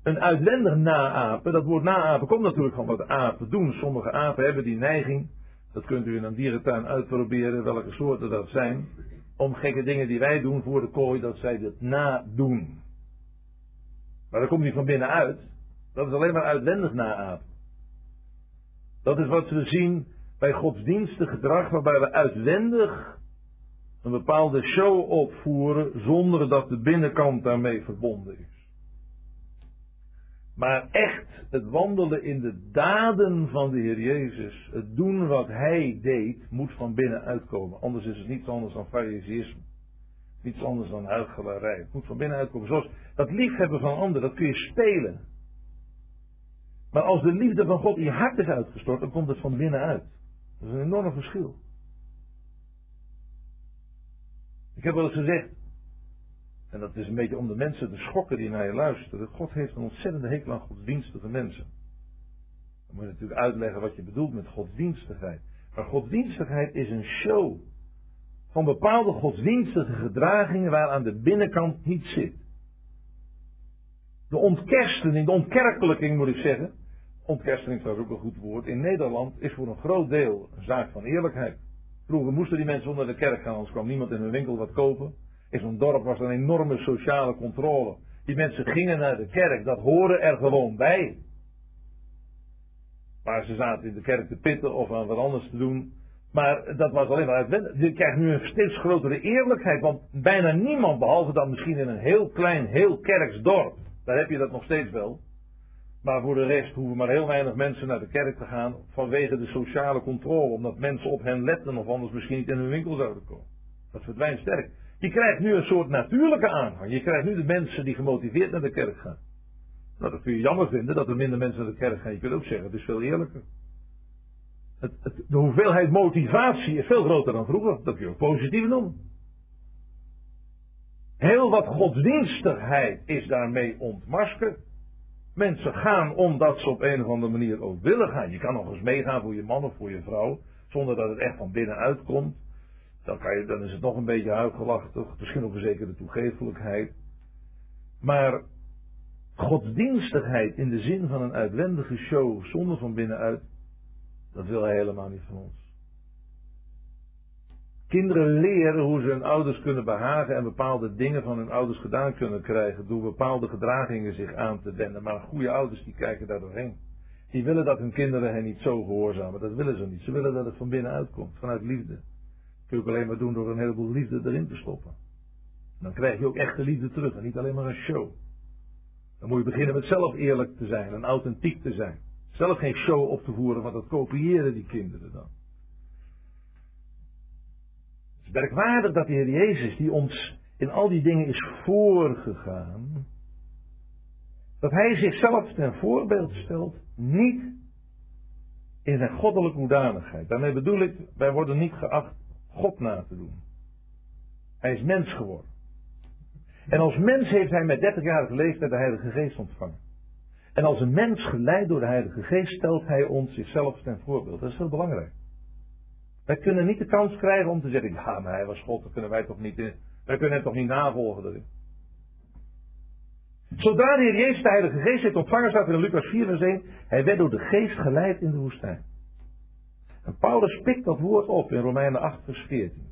een uitwendig naapen. Dat woord naapen komt natuurlijk van wat apen doen. Sommige apen hebben die neiging, dat kunt u in een dierentuin uitproberen, welke soorten dat zijn, om gekke dingen die wij doen voor de kooi, dat zij dat nadoen. Maar dat komt niet van binnenuit. Dat is alleen maar uitwendig naapen. Dat is wat we zien bij godsdienstig gedrag, waarbij we uitwendig een bepaalde show opvoeren zonder dat de binnenkant daarmee verbonden is. Maar echt het wandelen in de daden van de Heer Jezus, het doen wat Hij deed, moet van binnen uitkomen. Anders is het niets anders dan fariseïsme. Niets anders dan huichelarij. Het moet van binnen uitkomen. Zoals dat liefhebben van anderen, dat kun je spelen. Maar als de liefde van God in je hart is uitgestort, dan komt het van binnen uit. Dat is een enorm verschil. Ik heb wel eens gezegd, en dat is een beetje om de mensen te schokken die naar je luisteren. God heeft een ontzettende hekel aan godsdienstige mensen. Dan moet je natuurlijk uitleggen wat je bedoelt met godsdienstigheid. Maar godsdienstigheid is een show van bepaalde godsdienstige gedragingen waar aan de binnenkant niet zit. De ontkerstening, de ontkerkelijking moet ik zeggen. Ontkerstening is ook een goed woord. In Nederland is voor een groot deel een zaak van eerlijkheid. Vroeger moesten die mensen onder de kerk gaan, anders kwam niemand in hun winkel wat kopen. In zo'n dorp was een enorme sociale controle. Die mensen gingen naar de kerk, dat hoorde er gewoon bij. Maar ze zaten in de kerk te pitten of aan wat anders te doen. Maar dat was alleen maar uitwendig. Je krijgt nu een steeds grotere eerlijkheid. Want bijna niemand, behalve dan misschien in een heel klein, heel kerksdorp. Daar heb je dat nog steeds wel. Maar voor de rest hoeven maar heel weinig mensen naar de kerk te gaan. Vanwege de sociale controle. Omdat mensen op hen letten of anders misschien niet in hun winkel zouden komen. Dat verdwijnt sterk. Je krijgt nu een soort natuurlijke aanhang. Je krijgt nu de mensen die gemotiveerd naar de kerk gaan. Nou, dat kun je jammer vinden dat er minder mensen naar de kerk gaan. Je kunt ook zeggen, het is veel eerlijker. Het, de hoeveelheid motivatie is veel groter dan vroeger. Dat kun je ook positief noemen. Heel wat godsdienstigheid is daarmee ontmaskerd. Mensen gaan omdat ze op een of andere manier ook willen gaan. Je kan nog eens meegaan voor je man of voor je vrouw, zonder dat het echt van binnenuit komt. Dan, is het nog een beetje huigelachtig, misschien ook een zekere toegeeflijkheid. Maar godsdienstigheid in de zin van een uitwendige show zonder van binnenuit, dat wil hij helemaal niet van ons. Kinderen leren hoe ze hun ouders kunnen behagen en bepaalde dingen van hun ouders gedaan kunnen krijgen door bepaalde gedragingen zich aan te wenden. Maar goede ouders die kijken daar doorheen. Die willen dat hun kinderen hen niet zo gehoorzamen. Dat willen ze niet. Ze willen dat het van binnenuit komt, vanuit liefde. Kun je ook alleen maar doen door een heleboel liefde erin te stoppen. Dan krijg je ook echte liefde terug en niet alleen maar een show. Dan moet je beginnen met zelf eerlijk te zijn en authentiek te zijn. Zelf geen show op te voeren, want dat kopiëren die kinderen dan. Het is merkwaardig dat de Heer Jezus, die ons in al die dingen is voorgegaan, dat Hij zichzelf ten voorbeeld stelt, niet in zijn goddelijke hoedanigheid. Daarmee bedoel ik, wij worden niet geacht God na te doen. Hij is mens geworden. En als mens heeft hij met 30-jarige leeftijd de Heilige Geest ontvangen. En als een mens geleid door de Heilige Geest stelt hij ons zichzelf ten voorbeeld. Dat is heel belangrijk. Wij kunnen niet de kans krijgen om te zeggen, ja, maar hij was God, dat kunnen wij toch niet, in. wij kunnen hem toch niet navolgen erin. Zodra de Heer Jezus de Heilige Geest heeft ontvangen, staat in Lucas 4 vers 1, hij werd door de Geest geleid in de woestijn. En Paulus pikt dat woord op in Romeinen 8 vers 14.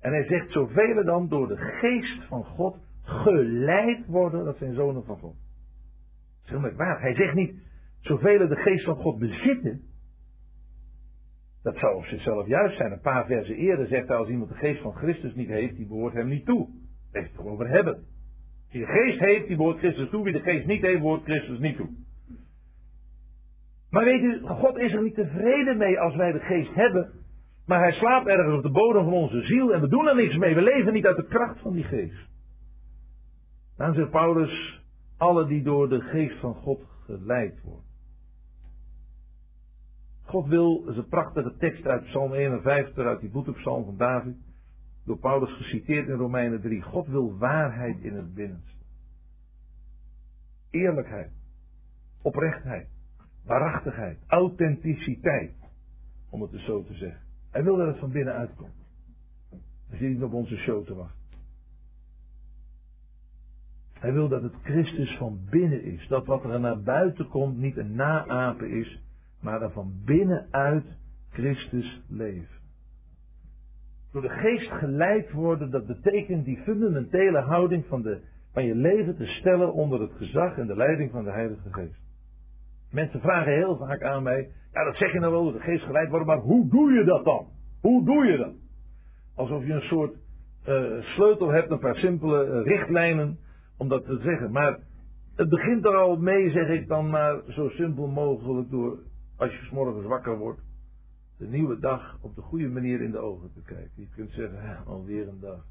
En hij zegt, zoveel dan door de Geest van God geleid worden, dat zijn zonen van God. Dat is waar. Hij zegt niet, zoveel de geest van God bezitten. Dat zou op zichzelf juist zijn. Een paar versen eerder zegt hij, als iemand de geest van Christus niet heeft, die behoort hem niet toe. Daar heeft het over hebben. Wie de geest heeft, die behoort Christus toe. Wie de geest niet heeft, behoort Christus niet toe. Maar weet u, God is er niet tevreden mee als wij de geest hebben. Maar hij slaapt ergens op de bodem van onze ziel en we doen er niks mee. We leven niet uit de kracht van die geest. Dan zegt Paulus, alle die door de geest van God geleid worden. God wil, dat is een prachtige tekst uit Psalm 51, uit die boetepsalm van David, door Paulus geciteerd in Romeinen 3. God wil waarheid in het binnenste. Eerlijkheid, oprechtheid, waarachtigheid, authenticiteit, om het dus zo te zeggen. Hij wil dat het van binnen uitkomt. We zit niet op onze show te wachten. Hij wil dat het Christus van binnen is. Dat wat er naar buiten komt niet een naapen is, maar dat van binnenuit Christus leven. Door de geest geleid worden, dat betekent die fundamentele houding van, de, van je leven te stellen onder het gezag en de leiding van de Heilige Geest. Mensen vragen heel vaak aan mij, ja dat zeg je nou wel, de geest geleid worden, maar hoe doe je dat dan? Hoe doe je dat? Alsof je een soort uh, sleutel hebt, een paar simpele uh, richtlijnen om dat te zeggen. Maar het begint er al mee, zeg ik dan maar zo simpel mogelijk door, als je s morgens wakker wordt, de nieuwe dag op de goede manier in de ogen te kijken. Je kunt zeggen, alweer een dag.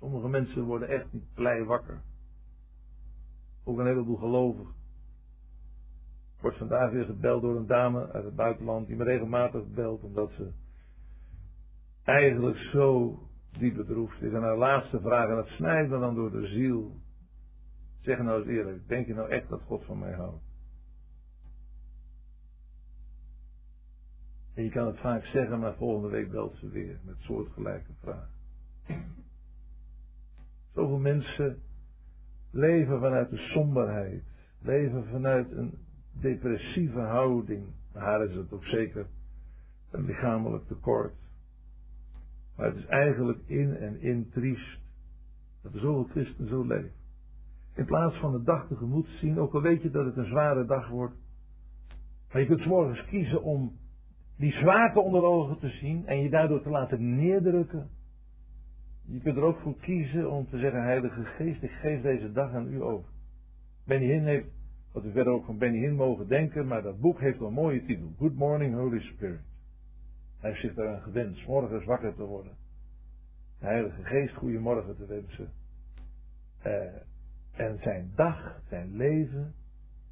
Sommige mensen worden echt niet blij wakker. Ook een heleboel gelovigen. Ik word vandaag weer gebeld door een dame uit het buitenland die me regelmatig belt omdat ze eigenlijk zo diep bedroefd is. En haar laatste vraag, en dat snijdt me dan door de ziel. Zeg nou eens eerlijk, denk je nou echt dat God van mij houdt? En je kan het vaak zeggen, maar volgende week belt ze weer met soortgelijke vragen. Zoveel mensen leven vanuit de somberheid, leven vanuit een depressieve houding. Haar is het ook zeker een lichamelijk tekort. Maar het is eigenlijk in en in triest dat er zoveel christenen zo leven. In plaats van de dag tegemoet te zien, ook al weet je dat het een zware dag wordt. Maar je kunt morgens kiezen om die zwaarte onder ogen te zien en je daardoor te laten neerdrukken. Je kunt er ook voor kiezen om te zeggen, Heilige Geest, ik geef deze dag aan u over. Benny Hinn heeft, wat we verder ook van Benny Hinn mogen denken, maar dat boek heeft een mooie titel. Good Morning Holy Spirit. Hij heeft zich daaraan gewend, morgens wakker te worden. De Heilige Geest goedemorgen te wensen. Uh, en zijn dag, zijn leven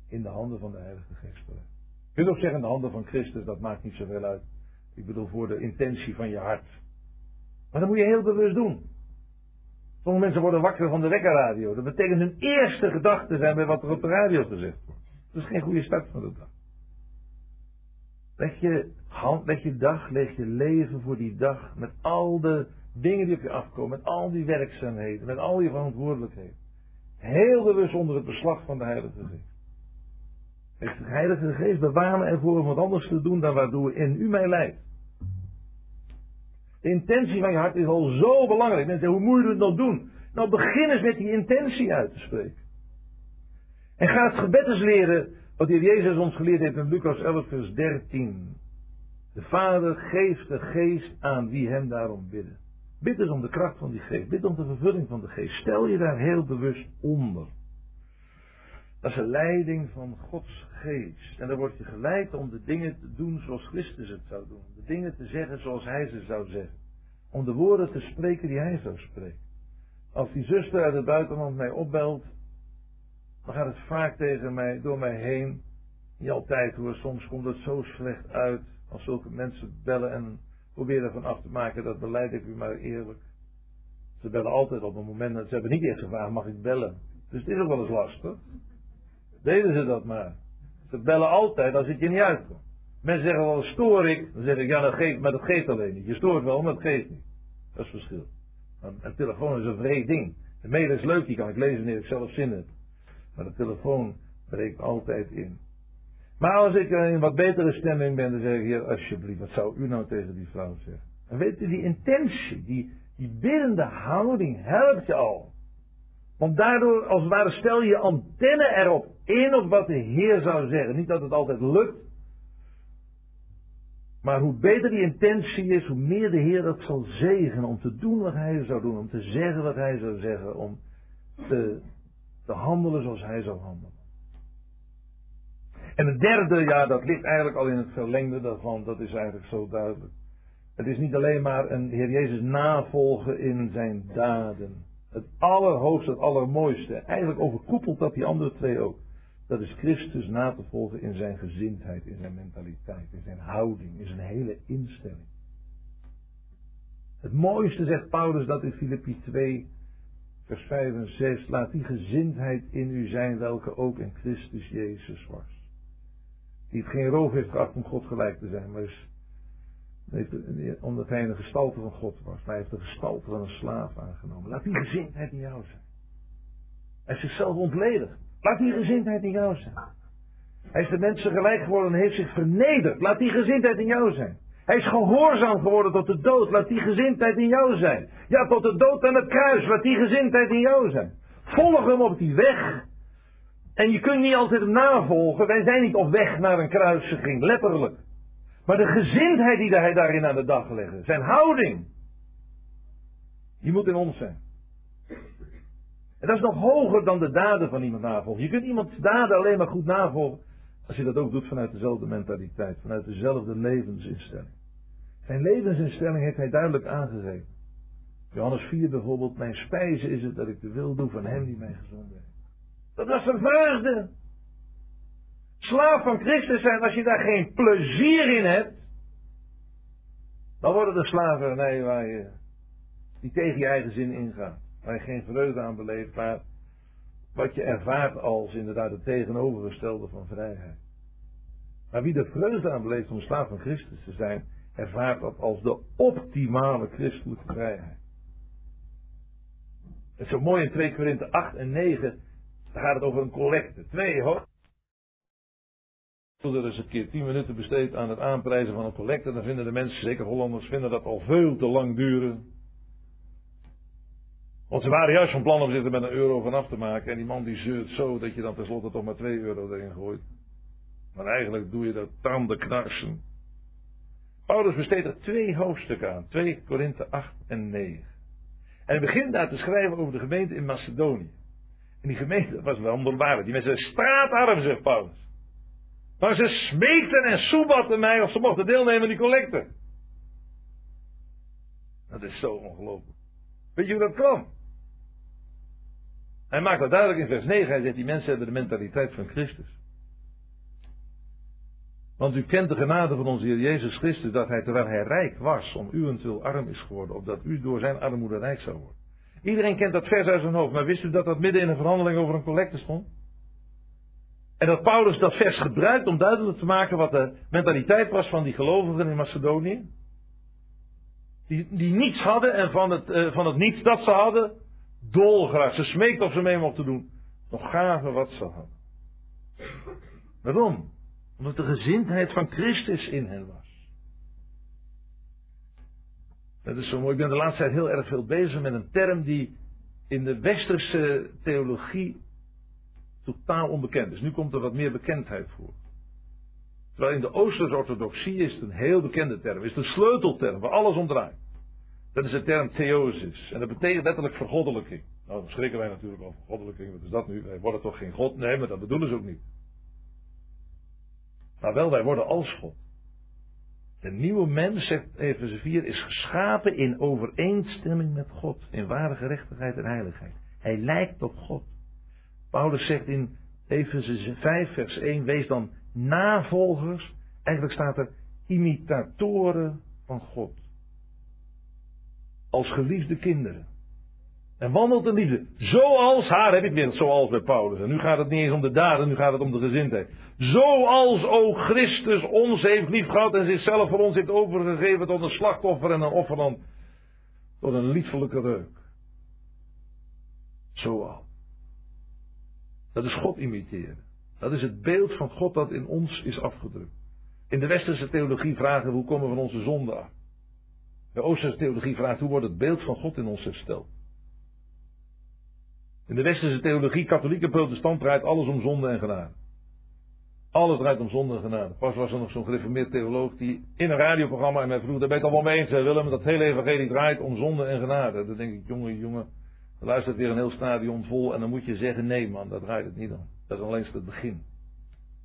in de handen van de Heilige Geest te je kunt ook zeggen in de handen van Christus, dat maakt niet zoveel uit. Ik bedoel voor de intentie van je hart. Maar dat moet je heel bewust doen. Sommige mensen worden wakker van de wekkerradio. Dat betekent hun eerste gedachte zijn bij wat er op de radio gezegd wordt. Dat is geen goede start van de dag. Leg je hand, leg je dag, leg je leven voor die dag. Met al de dingen die op je afkomen. Met al die werkzaamheden. Met al je verantwoordelijkheden. Heel bewust onder het beslag van de Heilige Geest. De Heilige Geest bewaar me ervoor om wat anders te doen dan waardoor in u mij leidt. De intentie van je hart is al zo belangrijk. Mensen hoe moet je het nou doen? Nou, begin eens met die intentie uit te spreken. En ga het gebed eens leren, wat de Heer Jezus ons geleerd heeft in Lucas 11, vers 13. De Vader geeft de geest aan wie hem daarom bidden. Bid dus om de kracht van die geest. Bid om de vervulling van de geest. Stel je daar heel bewust onder. Dat is een leiding van Gods geest. En dan word je geleid om de dingen te doen zoals Christus het zou doen. Dingen te zeggen zoals Hij ze zou zeggen. Om de woorden te spreken die Hij zou spreken. Als die zuster uit het buitenland mij opbelt, dan gaat het vaak tegen mij, door mij heen. Niet altijd hoor, soms komt het zo slecht uit als zulke mensen bellen en proberen ervan af te maken, dat beleid ik u maar eerlijk. Ze bellen altijd op een moment dat ze hebben niet eerst gevraagd, mag ik bellen? Dus het is ook wel eens lastig. Deden ze dat maar. Ze bellen altijd als het je niet uitkomt. Mensen zeggen wel, stoor ik? Dan zeg ik, ja, dat geeft, maar dat geeft alleen niet. Je stoort wel, maar dat geeft niet. Dat is het verschil. Een telefoon is een vreed ding. De mail is leuk, die kan ik lezen wanneer ik zelf zin heb. Maar de telefoon breekt altijd in. Maar als ik in wat betere stemming ben, dan zeg ik, hier, alsjeblieft, wat zou u nou tegen die vrouw zeggen? En weet u, die intentie, die, die biddende houding helpt je al. Want daardoor, als het ware, stel je antenne erop in op wat de Heer zou zeggen. Niet dat het altijd lukt. Maar hoe beter die intentie is, hoe meer de Heer dat zal zegenen om te doen wat Hij zou doen. Om te zeggen wat Hij zou zeggen. Om te, te handelen zoals Hij zou handelen. En het derde, ja, dat ligt eigenlijk al in het verlengde daarvan. Dat is eigenlijk zo duidelijk. Het is niet alleen maar een Heer Jezus navolgen in zijn daden. Het allerhoogste, het allermooiste. Eigenlijk overkoepelt dat die andere twee ook. Dat is Christus na te volgen in zijn gezindheid, in zijn mentaliteit, in zijn houding, in zijn hele instelling. Het mooiste zegt Paulus dat in Filippi 2, vers 5 en 6. Laat die gezindheid in u zijn welke ook in Christus Jezus was. Die het geen roof heeft geacht om God gelijk te zijn, maar is omdat hij een gestalte van God was. Hij heeft de gestalte van een slaaf aangenomen. Laat die gezindheid in jou zijn. Hij is zichzelf ontledigd. Laat die gezindheid in jou zijn. Hij is de mensen gelijk geworden en heeft zich vernederd. Laat die gezindheid in jou zijn. Hij is gehoorzaam geworden tot de dood. Laat die gezindheid in jou zijn. Ja, tot de dood aan het kruis. Laat die gezindheid in jou zijn. Volg hem op die weg. En je kunt niet altijd navolgen. Wij zijn niet op weg naar een kruisiging, letterlijk. Maar de gezindheid die hij daarin aan de dag legde, zijn houding, die moet in ons zijn. En dat is nog hoger dan de daden van iemand navolgen. Je kunt iemands daden alleen maar goed navolgen als je dat ook doet vanuit dezelfde mentaliteit, vanuit dezelfde levensinstelling. Zijn levensinstelling heeft hij duidelijk aangegeven. Johannes 4 bijvoorbeeld, mijn spijze is het dat ik de wil doe van hem die mij gezond heeft. Dat was zijn vreugde slaaf van Christus zijn, als je daar geen plezier in hebt, dan worden de slavernij waar je die tegen je eigen zin ingaat. Waar je geen vreugde aan beleeft, maar wat je ervaart als inderdaad het tegenovergestelde van vrijheid. Maar wie de vreugde aan beleeft om slaaf van Christus te zijn, ervaart dat als de optimale christelijke vrijheid. Het is zo mooi in 2 Korinthe 8 en 9, daar gaat het over een collecte. Twee hoor. Er is een keer 10 minuten besteed aan het aanprijzen van een collecte, dan vinden de mensen, zeker Hollanders, vinden dat al veel te lang duren. Want ze waren juist van plan om zich er met een euro vanaf te maken. En die man die zeurt zo dat je dan tenslotte toch maar 2 euro erin gooit. Maar eigenlijk doe je dat tanden knarsen. Paulus besteedt er twee hoofdstukken aan. 2 Korinthe 8 en 9. En begint daar te schrijven over de gemeente in Macedonië. En die gemeente was wel wonderbaarlijk. Die mensen straatarm, zegt Paulus. Maar ze smeekten en soebatten mij of ze mochten deelnemen aan die collecte. Dat is zo ongelooflijk. Weet je hoe dat kwam? Hij maakt dat duidelijk in vers 9. Hij zegt, die mensen hebben de mentaliteit van Christus. Want u kent de genade van onze Heer Jezus Christus, dat hij terwijl hij rijk was, om uwentwil arm is geworden, opdat u door zijn armoede rijk zou worden. Iedereen kent dat vers uit zijn hoofd, maar wist u dat dat midden in een verhandeling over een collecte stond? En dat Paulus dat vers gebruikt om duidelijk te maken wat de mentaliteit was van die gelovigen in Macedonië? Die, die niets hadden en van het, uh, van het niets dat ze hadden, dolgraag. Ze smeekten of ze mee mochten doen. Nog gaven wat ze hadden. Waarom? Omdat de gezindheid van Christus in hen was. Dat is zo mooi. Ik ben de laatste tijd heel erg veel bezig met een term die in de westerse theologie totaal onbekend is. Nu komt er wat meer bekendheid voor. Terwijl in de Oosterse orthodoxie is het een heel bekende term. Is het een sleutelterm waar alles om draait. Dat is de term theosis. En dat betekent letterlijk vergoddelijking. Nou, dan schrikken wij natuurlijk over vergoddelijking. Wat is dat nu? Wij worden toch geen God? Nee, maar dat bedoelen ze ook niet. Maar wel, wij worden als God. De nieuwe mens, zegt Efeze 4, is geschapen in overeenstemming met God. In ware gerechtigheid en heiligheid. Hij lijkt op God. Paulus zegt in Efeze 5, vers 1, wees dan navolgers. Eigenlijk staat er imitatoren van God als geliefde kinderen. En wandelt in liefde. Zoals haar heb ik zoals bij Paulus. En nu gaat het niet eens om de daden, nu gaat het om de gezindheid. Zoals ook Christus ons heeft liefgehad en zichzelf voor ons heeft overgegeven tot een slachtoffer en een offerland. Tot een liefelijke reuk. Zoals. Dat is God imiteren. Dat is het beeld van God dat in ons is afgedrukt. In de westerse theologie vragen we hoe komen we van onze zonde af. De Oosterse theologie vraagt hoe wordt het beeld van God in ons hersteld. In de westerse theologie, katholieke protestant, draait alles om zonde en genade. Alles draait om zonde en genade. Pas was er nog zo'n gereformeerd theoloog die in een radioprogramma en mij vroeg, daar ben ik het al wel mee eens, Willem, dat hele evangelie draait om zonde en genade. Dan denk ik, jongen, jongen, dan luistert weer een heel stadion vol en dan moet je zeggen, nee man, daar draait het niet om. Dat is alleen het begin.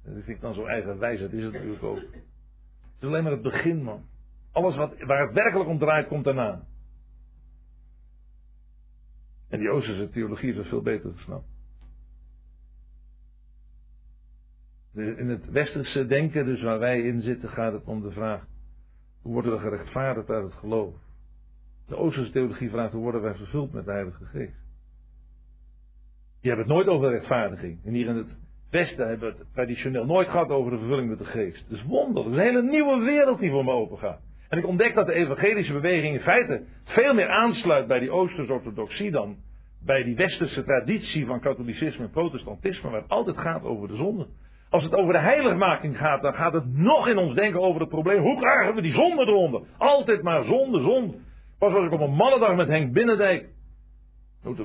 dat vind ik dan zo eigenwijs, dat is het natuurlijk ook. Het is alleen maar het begin, man. Alles wat, waar het werkelijk om draait, komt daarna. En die Oosterse theologie is dat veel beter gesnapt. In het westerse denken, dus waar wij in zitten, gaat het om de vraag: hoe worden we gerechtvaardigd uit het geloof? De Oosterse theologie vraagt: hoe worden wij vervuld met de Heilige Geest? Je hebt het nooit over rechtvaardiging. En hier in het Westen hebben we het traditioneel nooit gehad over de vervulling met de Geest. Het is wonderlijk. Is een hele nieuwe wereld die voor me open gaat. En ik ontdek dat de evangelische beweging in feite veel meer aansluit bij die Oosterse orthodoxie dan bij die westerse traditie van katholicisme en protestantisme, waar het altijd gaat over de zonde. Als het over de heiligmaking gaat, dan gaat het nog in ons denken over het probleem, hoe krijgen we die zonde eronder? Altijd maar zonde, zonde. Pas was ik op een mannendag met Henk Binnendijk.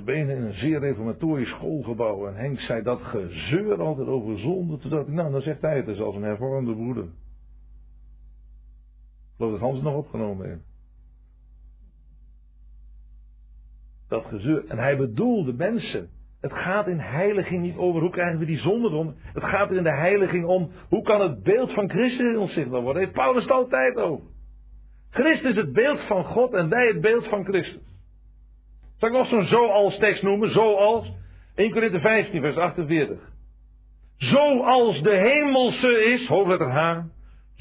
benen in een zeer reformatorisch schoolgebouw. En Henk zei dat gezeur altijd over zonde. Toen dacht ik, nou, dan zegt hij het is als een hervormde broeder geloof dat Hans nog opgenomen heeft. Dat gezeur. En hij bedoelde mensen. Het gaat in heiliging niet over hoe krijgen we die zonde om. Het gaat er in de heiliging om hoe kan het beeld van Christus in ons zichtbaar worden. Heeft Paulus het altijd over. Christus is het beeld van God en wij het beeld van Christus. Zal ik nog zo'n zoals tekst noemen? Zoals 1 Corinthië 15 vers 48. Zoals de hemelse is, hoofdletter H,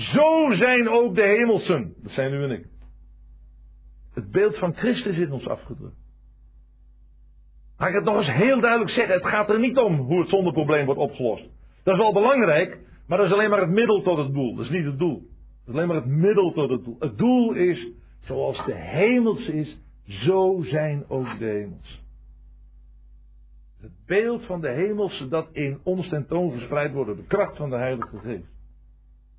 zo zijn ook de hemelsen. Dat zijn u en ik. het beeld van Christus in ons afgedrukt. Ga ik het nog eens heel duidelijk zeggen, het gaat er niet om hoe het zondeprobleem wordt opgelost. Dat is wel belangrijk, maar dat is alleen maar het middel tot het doel. Dat is niet het doel. Dat is alleen maar het middel tot het doel. Het doel is, zoals de hemelse is, zo zijn ook de hemels. Het beeld van de hemelse dat in ons tentoon verspreid wordt de kracht van de Heilige Geest.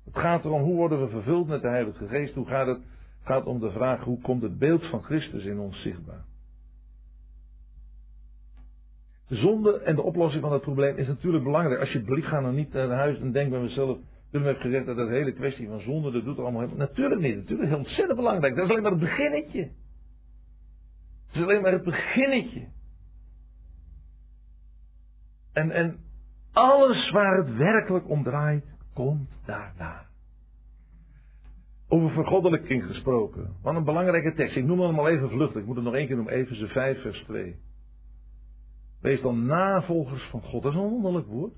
Het gaat erom hoe worden we vervuld met de Heilige Geest. Hoe gaat het? Het gaat om de vraag hoe komt het beeld van Christus in ons zichtbaar. De zonde en de oplossing van dat probleem is natuurlijk belangrijk. Als je het ga dan niet naar huis en denk bij mezelf. Toen heb gezegd dat dat hele kwestie van zonde, dat doet er allemaal helemaal. Natuurlijk niet. Natuurlijk is ontzettend belangrijk. Dat is alleen maar het beginnetje. Het is alleen maar het beginnetje. En, en alles waar het werkelijk om draait, komt daarna. Over vergoddelijking gesproken. Wat een belangrijke tekst. Ik noem hem al even vluchtig. Ik moet het nog één keer noemen. Even 5 vers 2. Wees dan navolgers van God. Dat is een wonderlijk woord.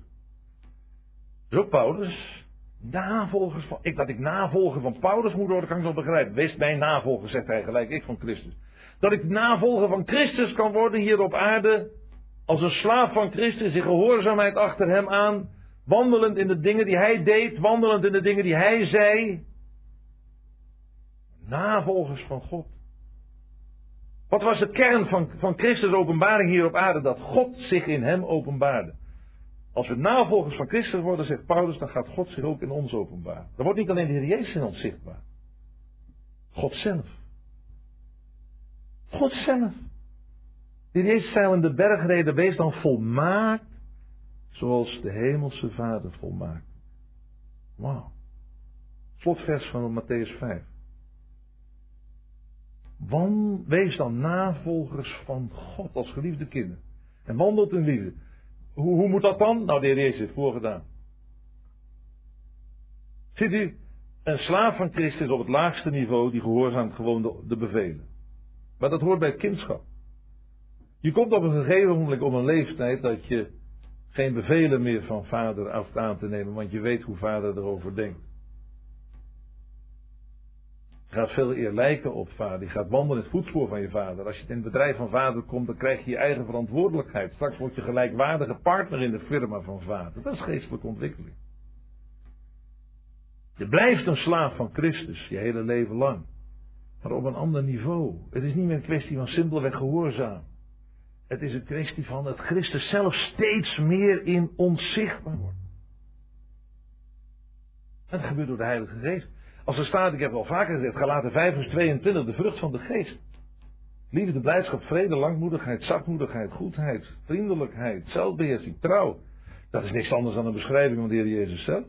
Zo Paulus. Navolgers van. Ik, dat ik navolger van Paulus moet worden, kan ik nog begrijpen. Wees mijn navolger, zegt hij gelijk, ik van Christus. Dat ik navolger van Christus kan worden hier op aarde. Als een slaaf van Christus in gehoorzaamheid achter hem aan. Wandelend in de dingen die hij deed, wandelend in de dingen die hij zei. Navolgers van God. Wat was de kern van, van Christus' openbaring hier op aarde? Dat God zich in hem openbaarde. Als we navolgers van Christus worden, zegt Paulus, dan gaat God zich ook in ons openbaren. Dan wordt niet alleen de Heer Jezus in ons zichtbaar. God zelf. God zelf. De Heer Jezus zei in de bergreden, wees dan volmaakt zoals de hemelse Vader volmaakt. Wauw. Slotvers van Matthäus 5. Wan, wees dan navolgers van God als geliefde kinderen. En wandelt in liefde. Hoe, hoe moet dat dan? Nou, de Heer Jezus heeft voorgedaan. Ziet u, een slaaf van Christus op het laagste niveau, die gehoorzaamt gewoon de, bevelen. Maar dat hoort bij het kindschap. Je komt op een gegeven moment op een leeftijd dat je geen bevelen meer van vader af aan te nemen, want je weet hoe vader erover denkt. Je gaat veel eer lijken op vader. Je gaat wandelen in het voetspoor van je vader. Als je in het bedrijf van vader komt, dan krijg je je eigen verantwoordelijkheid. Straks word je gelijkwaardige partner in de firma van vader. Dat is geestelijke ontwikkeling. Je blijft een slaaf van Christus je hele leven lang. Maar op een ander niveau. Het is niet meer een kwestie van simpelweg gehoorzaam. Het is een kwestie van dat Christus zelf steeds meer in ons zichtbaar wordt. En dat gebeurt door de Heilige Geest. Als er staat, ik heb al vaker gezegd, Galaten 5 vers 22, de vrucht van de geest. Liefde, blijdschap, vrede, langmoedigheid, zachtmoedigheid, goedheid, vriendelijkheid, zelfbeheersing, trouw. Dat is niks anders dan een beschrijving van de Heer Jezus zelf.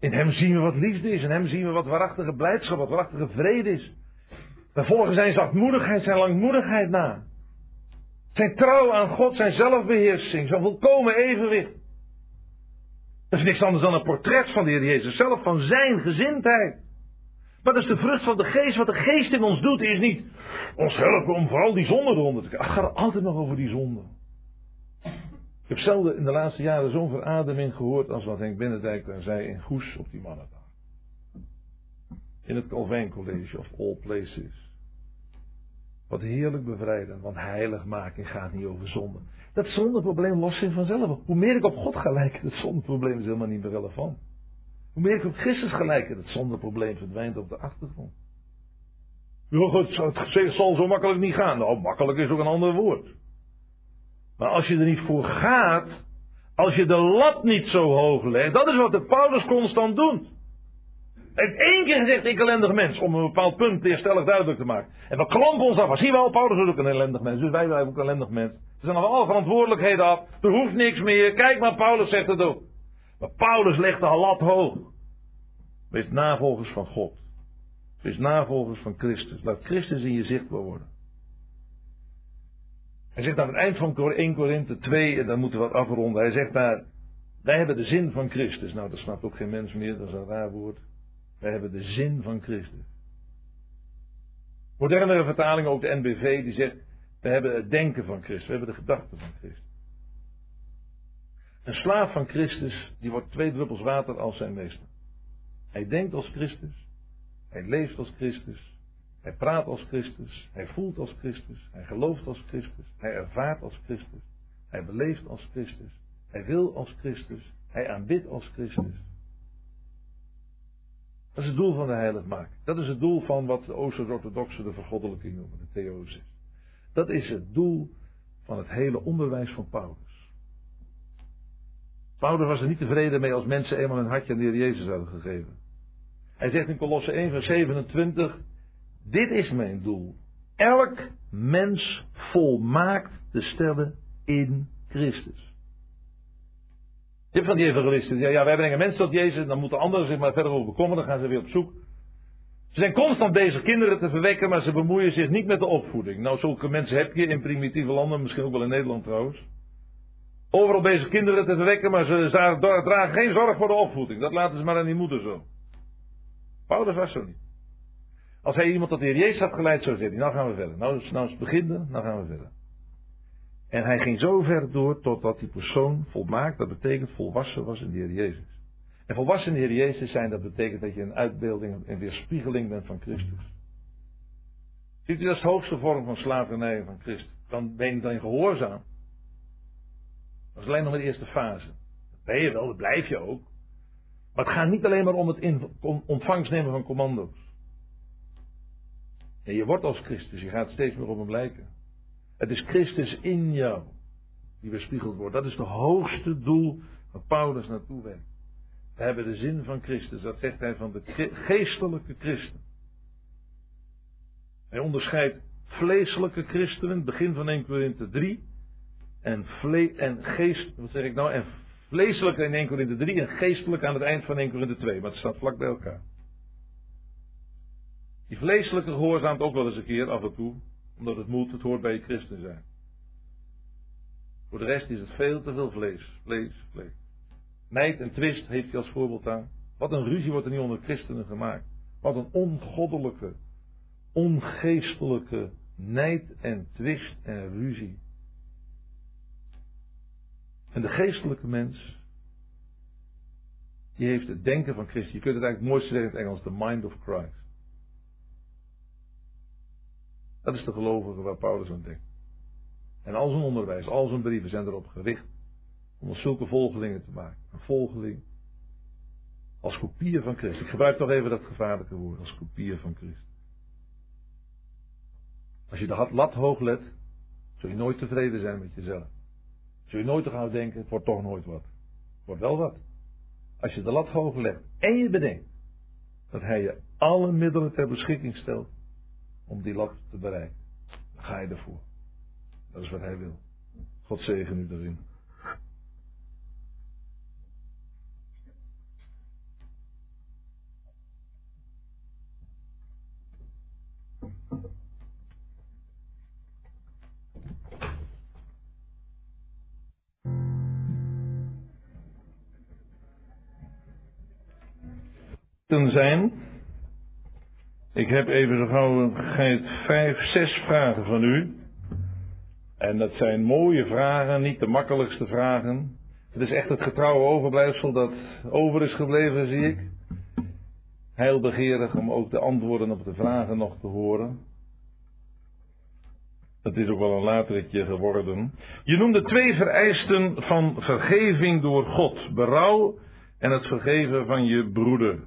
In hem zien we wat liefde is. In hem zien we wat waarachtige blijdschap, wat waarachtige vrede is. We volgen zijn zachtmoedigheid, zijn langmoedigheid na. Zijn trouw aan God, zijn zelfbeheersing, zijn volkomen evenwicht. Dat is niks anders dan een portret van de Heer Jezus zelf, van zijn gezindheid. Maar dat is de vrucht van de geest. Wat de geest in ons doet, is niet ons helpen om vooral die zonde eronder te krijgen. Het gaat altijd nog over die zonde. Ik heb zelden in de laatste jaren zo'n verademing gehoord als wat Henk Binnendijk daar zei in Goes op die mannendag. In het Calvijn College of all places. Wat heerlijk bevrijden, want heiligmaking gaat niet over zonde. Dat zondeprobleem lost zich vanzelf Hoe meer ik op God ga lijken, het zondeprobleem is helemaal niet meer relevant. Hoe meer ik op Christus ga lijken, het zondeprobleem verdwijnt op de achtergrond. Ja, het zal zo makkelijk niet gaan. Nou, makkelijk is ook een ander woord. Maar als je er niet voor gaat, als je de lat niet zo hoog legt, dat is wat de Paulus constant doet. Heeft één keer gezegd, ik ellendig mens, om een bepaald punt eerstellig duidelijk te maken. En we klompen ons af. Zie je wel, Paulus is ook een ellendig mens, dus wij zijn ook een ellendig mens. We zijn nog alle verantwoordelijkheden af. Er hoeft niks meer. Kijk maar, Paulus zegt het ook. Maar Paulus legt de lat hoog. Wees navolgers van God. Wees navolgers van Christus. Laat Christus in je zichtbaar worden. Hij zegt aan het eind van 1 Korinthe 2, en dan moeten we wat afronden. Hij zegt daar, wij hebben de zin van Christus. Nou, dat snapt ook geen mens meer, dat is een raar woord. Wij hebben de zin van Christus. Modernere vertalingen, ook de NBV, die zegt, we hebben het denken van Christus, we hebben de gedachten van Christus. Een slaaf van Christus, die wordt twee druppels water als zijn meester. Hij denkt als Christus, hij leeft als Christus, Hij praat als Christus, hij voelt als Christus, hij gelooft als Christus, hij ervaart als Christus, hij beleeft als Christus, hij wil als Christus, hij aanbidt als Christus. Dat is het doel van de heiligmaking. Dat is het doel van wat de Ooster-orthodoxen de vergoddelijking noemen, de theosis. Dat is het doel van het hele onderwijs van Paulus. Paulus was er niet tevreden mee als mensen eenmaal een hartje aan de Heer Jezus hadden gegeven. Hij zegt in Colosse 1 vers 27, dit is mijn doel. Elk mens volmaakt te stellen in Christus. Je hebt van die evangelisten, ja, ja wij brengen mensen tot Jezus, dan moeten anderen zich maar verder over bekommeren, dan gaan ze weer op zoek. Ze zijn constant bezig kinderen te verwekken, maar ze bemoeien zich niet met de opvoeding. Nou, zulke mensen heb je in primitieve landen, misschien ook wel in Nederland trouwens. Overal bezig kinderen te verwekken, maar ze dragen geen zorg voor de opvoeding. Dat laten ze maar aan die moeder zo. Paulus was zo niet. Als hij iemand tot de Heer Jezus had geleid, zo zit hij, nou gaan we verder. Nou, nou is het beginnen, nou gaan we verder. En hij ging zo ver door totdat die persoon volmaakt, dat betekent volwassen was in de Heer Jezus. En volwassen in de Heer Jezus zijn, dat betekent dat je een uitbeelding, een weerspiegeling bent van Christus. Ziet u, dat is de hoogste vorm van slavernij van Christus. Dan ben je dan gehoorzaam. Dat is alleen nog maar de eerste fase. Dat ben je wel, dat blijf je ook. Maar het gaat niet alleen maar om het ontvangst nemen van commando's. En je wordt als Christus, je gaat steeds meer op hem lijken. Het is Christus in jou die weerspiegeld wordt. Dat is het hoogste doel waar Paulus naartoe werkt. We hebben de zin van Christus, dat zegt hij van de geestelijke christen. Hij onderscheidt vleeselijke christenen, begin van 1 Korinthe 3, en, vle en geest, wat zeg ik nou, en vleeselijk in 1 Korinthe 3 en geestelijk aan het eind van 1 Korinthe 2, maar het staat vlak bij elkaar. Die vleeselijke gehoorzaamt ook wel eens een keer af en toe, omdat het moet, het hoort bij je christen zijn. Voor de rest is het veel te veel vlees, vlees, vlees. Nijd en twist heeft hij als voorbeeld aan. Wat een ruzie wordt er niet onder christenen gemaakt. Wat een ongoddelijke, ongeestelijke nijd en twist en ruzie. En de geestelijke mens, die heeft het denken van Christus. Je kunt het eigenlijk mooi zeggen in het Engels, the mind of Christ. Dat is de gelovige waar Paulus aan denkt. En al zijn onderwijs, al zijn brieven zijn erop gericht om zulke volgelingen te maken. Een volgeling als kopieën van Christus. Ik gebruik toch even dat gevaarlijke woord, als kopieën van Christus. Als je de lat hoog let, zul je nooit tevreden zijn met jezelf. Zul je nooit te gaan denken, het wordt toch nooit wat. Het wordt wel wat. Als je de lat hoog legt en je bedenkt dat hij je alle middelen ter beschikking stelt om die lat te bereiken, ga je ervoor. Dat is wat hij wil. God zegen u daarin. zijn. Ik heb even zo gauw vijf, zes vragen van u. En dat zijn mooie vragen, niet de makkelijkste vragen. Het is echt het getrouwe overblijfsel dat over is gebleven, zie ik. Heel begeerig om ook de antwoorden op de vragen nog te horen. Het is ook wel een latertje geworden. Je noemde twee vereisten van vergeving door God: berouw en het vergeven van je broeder.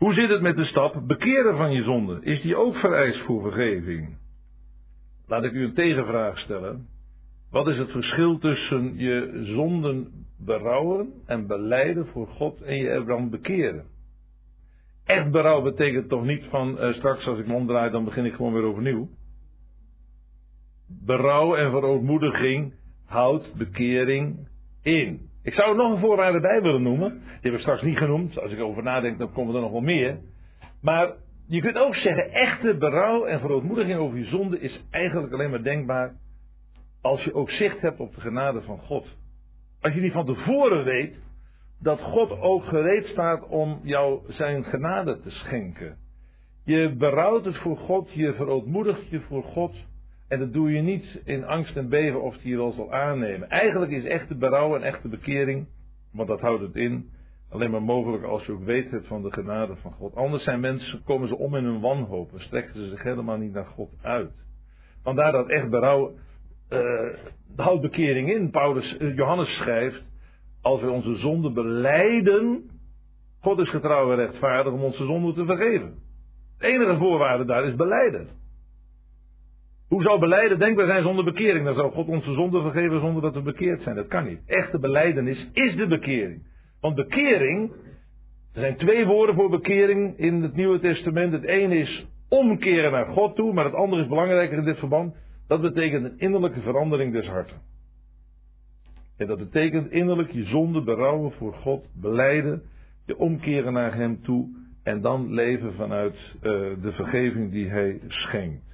Hoe zit het met de stap bekeren van je zonde? Is die ook vereist voor vergeving? Laat ik u een tegenvraag stellen. Wat is het verschil tussen je zonden berouwen en beleiden voor God en je er dan bekeren? Echt berouw betekent toch niet van uh, straks als ik me omdraai dan begin ik gewoon weer overnieuw. Berouw en verootmoediging houdt bekering in. Ik zou nog een voorwaarde bij willen noemen. Die heb ik straks niet genoemd. Als ik over nadenk, dan komen er nog wel meer. Maar je kunt ook zeggen, echte berouw en verootmoediging over je zonde is eigenlijk alleen maar denkbaar als je ook zicht hebt op de genade van God. Als je niet van tevoren weet dat God ook gereed staat om jou zijn genade te schenken. Je berouwt het voor God, je verootmoedigt je voor God. En dat doe je niet in angst en beven of hij wel zal aannemen. Eigenlijk is echte berouw en echte bekering, want dat houdt het in, Alleen maar mogelijk als je ook weet hebt van de genade van God. Anders zijn mensen, komen ze om in hun wanhoop en strekken ze zich helemaal niet naar God uit. Vandaar dat echt berouw uh, houdt bekering in. Paulus, uh, Johannes schrijft, als wij onze zonden beleiden, God is getrouw en rechtvaardig om onze zonden te vergeven. De enige voorwaarde daar is beleiden. Hoe zou beleiden denkbaar zijn zonder bekering? Dan zou God onze zonden vergeven zonder dat we bekeerd zijn. Dat kan niet. Echte beleidenis is de bekering. Want bekering, er zijn twee woorden voor bekering in het Nieuwe Testament. Het ene is omkeren naar God toe, maar het andere is belangrijker in dit verband. Dat betekent een innerlijke verandering des harten. En dat betekent innerlijk je zonde berouwen voor God, beleiden, je omkeren naar Hem toe en dan leven vanuit uh, de vergeving die Hij schenkt.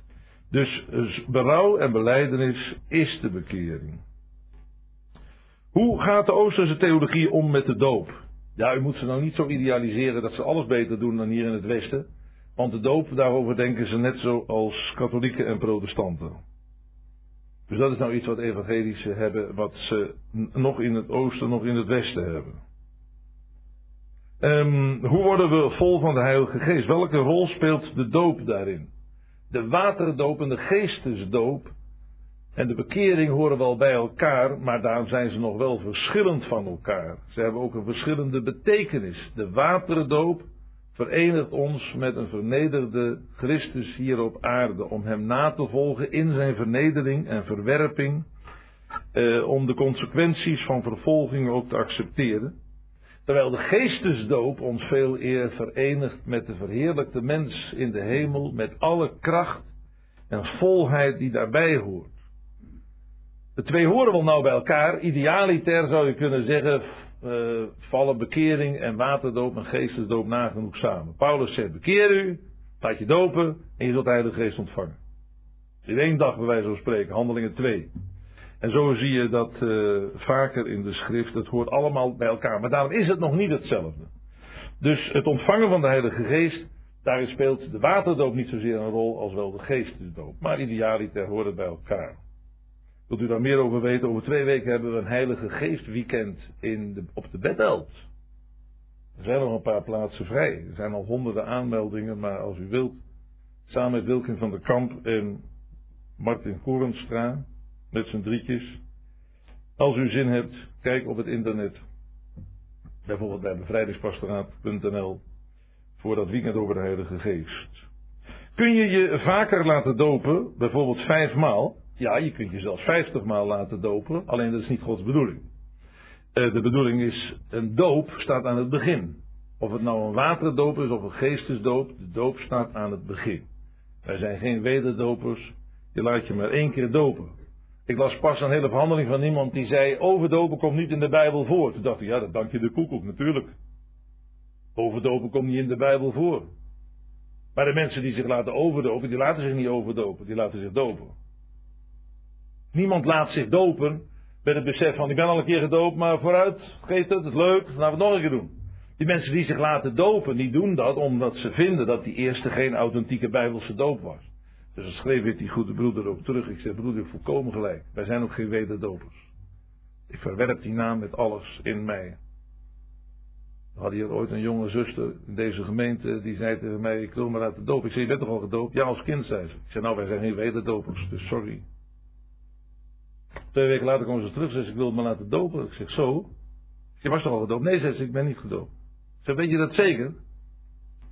Dus berouw en beleidenis is de bekering. Hoe gaat de Oosterse theologie om met de doop? Ja, u moet ze nou niet zo idealiseren dat ze alles beter doen dan hier in het Westen. Want de doop, daarover denken ze net zo als katholieken en protestanten. Dus dat is nou iets wat evangelische hebben, wat ze nog in het oosten, nog in het westen hebben. Um, hoe worden we vol van de Heilige Geest? Welke rol speelt de doop daarin? De waterdoop en de geestesdoop en de bekering horen wel bij elkaar, maar daarom zijn ze nog wel verschillend van elkaar. Ze hebben ook een verschillende betekenis. De waterdoop verenigt ons met een vernederde Christus hier op aarde, om Hem na te volgen in zijn vernedering en verwerping, eh, om de consequenties van vervolging ook te accepteren. Terwijl de geestesdoop ons veel eer verenigt met de verheerlijkte mens in de hemel, met alle kracht en volheid die daarbij hoort. De twee horen wel nou bij elkaar. Idealiter zou je kunnen zeggen, uh, vallen bekering en waterdoop en geestesdoop nagenoeg samen. Paulus zegt, bekeer u, laat je dopen en je zult de Heilige Geest ontvangen. In één dag bij wijze van spreken, handelingen 2. En zo zie je dat uh, vaker in de schrift, het hoort allemaal bij elkaar. Maar daarom is het nog niet hetzelfde. Dus het ontvangen van de Heilige Geest, daarin speelt de waterdoop niet zozeer een rol als wel de geestesdoop. Maar idealiter hoort het bij elkaar. Wilt u daar meer over weten? Over twee weken hebben we een Heilige Geestweekend in de, op de Bedelt. Er zijn nog een paar plaatsen vrij. Er zijn al honderden aanmeldingen, maar als u wilt, samen met Wilkin van der Kamp en Martin Korenstra, met z'n drietjes. Als u zin hebt, kijk op het internet. Bijvoorbeeld bij bevrijdingspastoraat.nl voor dat weekend over de Heilige Geest. Kun je je vaker laten dopen, bijvoorbeeld vijfmaal? Ja, je kunt je zelfs vijftig maal laten dopen, alleen dat is niet Gods bedoeling. Uh, de bedoeling is, een doop staat aan het begin. Of het nou een waterdoop is of een geestesdoop, de doop staat aan het begin. Wij zijn geen wederdopers, je laat je maar één keer dopen. Ik las pas een hele verhandeling van iemand die zei, overdopen komt niet in de Bijbel voor. Toen dacht ik, ja, dat dank je de koekoek, natuurlijk. Overdopen komt niet in de Bijbel voor. Maar de mensen die zich laten overdopen, die laten zich niet overdopen, die laten zich dopen. Niemand laat zich dopen met het besef van ik ben al een keer gedoopt, maar vooruit, geeft het, het is leuk, laten we het nog een keer doen. Die mensen die zich laten dopen, die doen dat omdat ze vinden dat die eerste geen authentieke bijbelse doop was. Dus dan schreef ik die goede broeder ook terug. Ik zeg, broeder, volkomen gelijk. Wij zijn ook geen wederdopers. Ik verwerp die naam met alles in mij. We hadden hier ooit een jonge zuster in deze gemeente, die zei tegen mij, ik wil me laten dopen. Ik zei, je bent toch al gedoopt? Ja, als kind, zei ze. Ik zei, nou, wij zijn geen wederdopers, dus sorry. Twee weken later komen ze terug. Ze zegt, ik wil me laten dopen. Ik zeg, zo? Je was toch al gedoopt? Nee, zegt ze, ik ben niet gedoopt. Ze weet je dat zeker?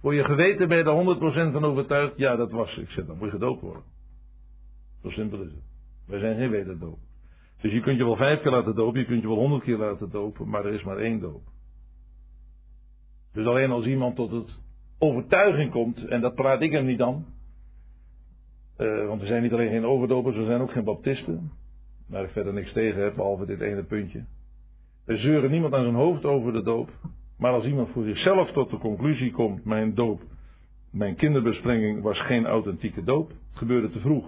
Voor je geweten ben je er 100% van overtuigd? Ja, dat was. Ik zeg, dan moet je gedoopt worden. Zo simpel is het. Wij zijn geen wederdoop. Dus je kunt je wel vijf keer laten dopen, je kunt je wel honderd keer laten dopen, maar er is maar één doop. Dus alleen als iemand tot het overtuiging komt, en dat praat ik hem niet aan, uh, want we zijn niet alleen geen overdopers, we zijn ook geen baptisten waar ik verder niks tegen heb, behalve dit ene puntje. We zeuren niemand aan zijn hoofd over de doop. Maar als iemand voor zichzelf tot de conclusie komt, mijn doop, mijn kinderbesprenging was geen authentieke doop. Het gebeurde te vroeg.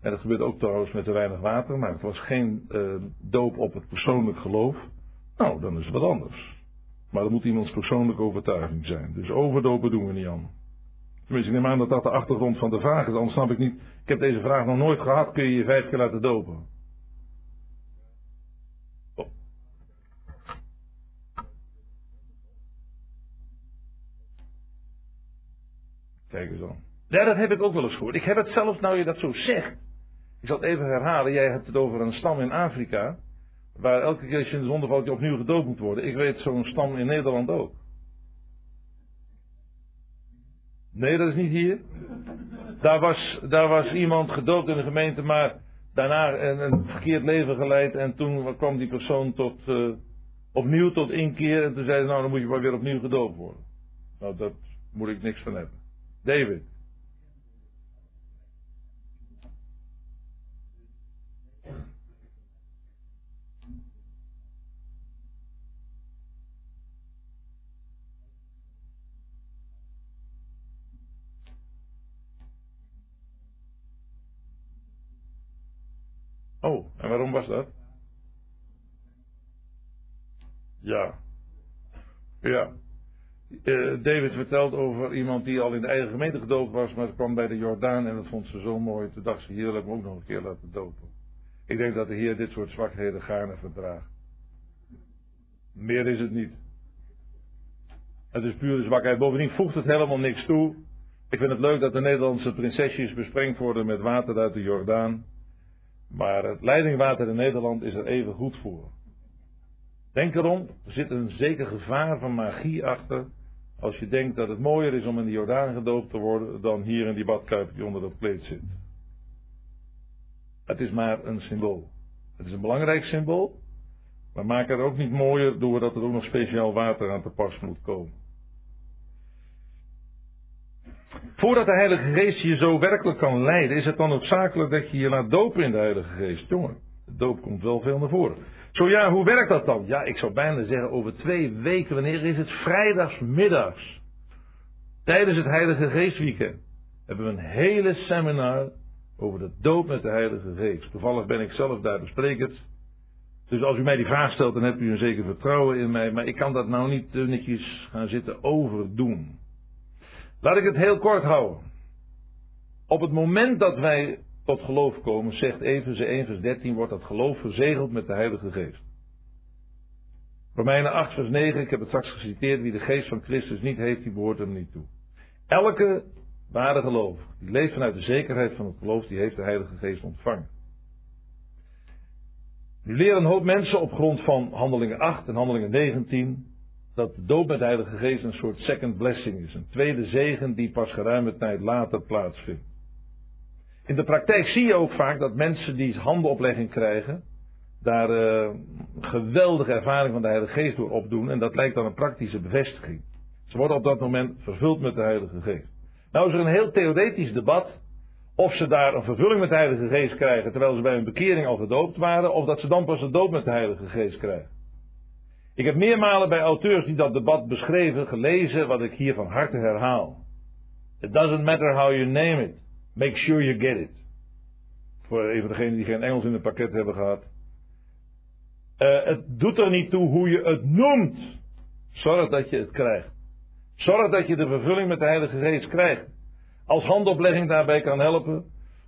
En dat gebeurde ook trouwens met te weinig water, maar het was geen uh, doop op het persoonlijk geloof. Nou, dan is het wat anders. Maar dat moet iemands persoonlijke overtuiging zijn. Dus overdopen doen we niet aan. Tenminste, ik neem aan dat dat de achtergrond van de vraag is, anders snap ik niet. Ik heb deze vraag nog nooit gehad, kun je je vijf keer laten dopen? Ja, dat heb ik ook wel eens gehoord. Ik heb het zelfs, nou je dat zo zegt. Ik zal het even herhalen. Jij hebt het over een stam in Afrika. Waar elke keer als je in de zonde valt, je opnieuw gedoopt moet worden. Ik weet zo'n stam in Nederland ook. Nee, dat is niet hier. Daar was, daar was iemand gedoopt in de gemeente, maar daarna een, verkeerd leven geleid. En toen kwam die persoon tot, uh, opnieuw tot inkeer. En toen zei ze, nou dan moet je maar weer opnieuw gedoopt worden. Nou, dat moet ik niks van hebben. David. Oh, en waarom was dat? Ja. Ja. Uh, David vertelt over iemand die al in de eigen gemeente gedoopt was, maar kwam bij de Jordaan en dat vond ze zo mooi. Toen dacht ze, hier me ook nog een keer laten dopen. Ik denk dat de Heer dit soort zwakheden gaarne verdraagt. Meer is het niet. Het is pure zwakheid. Bovendien voegt het helemaal niks toe. Ik vind het leuk dat de Nederlandse prinsesjes besprengd worden met water uit de Jordaan. Maar het leidingwater in Nederland is er even goed voor. Denk erom, er zit een zeker gevaar van magie achter. Als je denkt dat het mooier is om in de Jordaan gedoopt te worden dan hier in die badkuip die onder dat kleed zit. Het is maar een symbool. Het is een belangrijk symbool. Maar maak het ook niet mooier doordat er ook nog speciaal water aan te pas moet komen. Voordat de Heilige Geest je zo werkelijk kan leiden, is het dan noodzakelijk dat je je laat dopen in de Heilige Geest. Jongen, de doop komt wel veel naar voren. Zo ja, hoe werkt dat dan? Ja, ik zou bijna zeggen over twee weken. Wanneer is het? Vrijdagsmiddags. Tijdens het Heilige Geestweekend hebben we een hele seminar over de doop met de Heilige Geest. Toevallig ben ik zelf daar besprekend. Dus als u mij die vraag stelt, dan hebt u een zeker vertrouwen in mij. Maar ik kan dat nou niet netjes gaan zitten overdoen. Laat ik het heel kort houden. Op het moment dat wij tot geloof komen, zegt Efeze 1 vers 13, wordt dat geloof verzegeld met de Heilige Geest. Romeinen 8 vers 9, ik heb het straks geciteerd, wie de geest van Christus niet heeft, die behoort hem niet toe. Elke ware geloof, die leeft vanuit de zekerheid van het geloof, die heeft de Heilige Geest ontvangen. Nu leren een hoop mensen op grond van handelingen 8 en handelingen 19 dat de doop met de Heilige Geest een soort second blessing is. Een tweede zegen die pas geruime tijd later plaatsvindt. In de praktijk zie je ook vaak dat mensen die handoplegging krijgen, daar uh, geweldige ervaring van de Heilige Geest door opdoen. En dat lijkt dan een praktische bevestiging. Ze worden op dat moment vervuld met de Heilige Geest. Nou is er een heel theoretisch debat of ze daar een vervulling met de Heilige Geest krijgen terwijl ze bij hun bekering al gedoopt waren, of dat ze dan pas de doop met de Heilige Geest krijgen. Ik heb meermalen bij auteurs die dat debat beschreven gelezen wat ik hier van harte herhaal. It doesn't matter how you name it. Make sure you get it. Voor even degenen die geen Engels in het pakket hebben gehad. Uh, het doet er niet toe hoe je het noemt. Zorg dat je het krijgt. Zorg dat je de vervulling met de Heilige Geest krijgt. Als handoplegging daarbij kan helpen.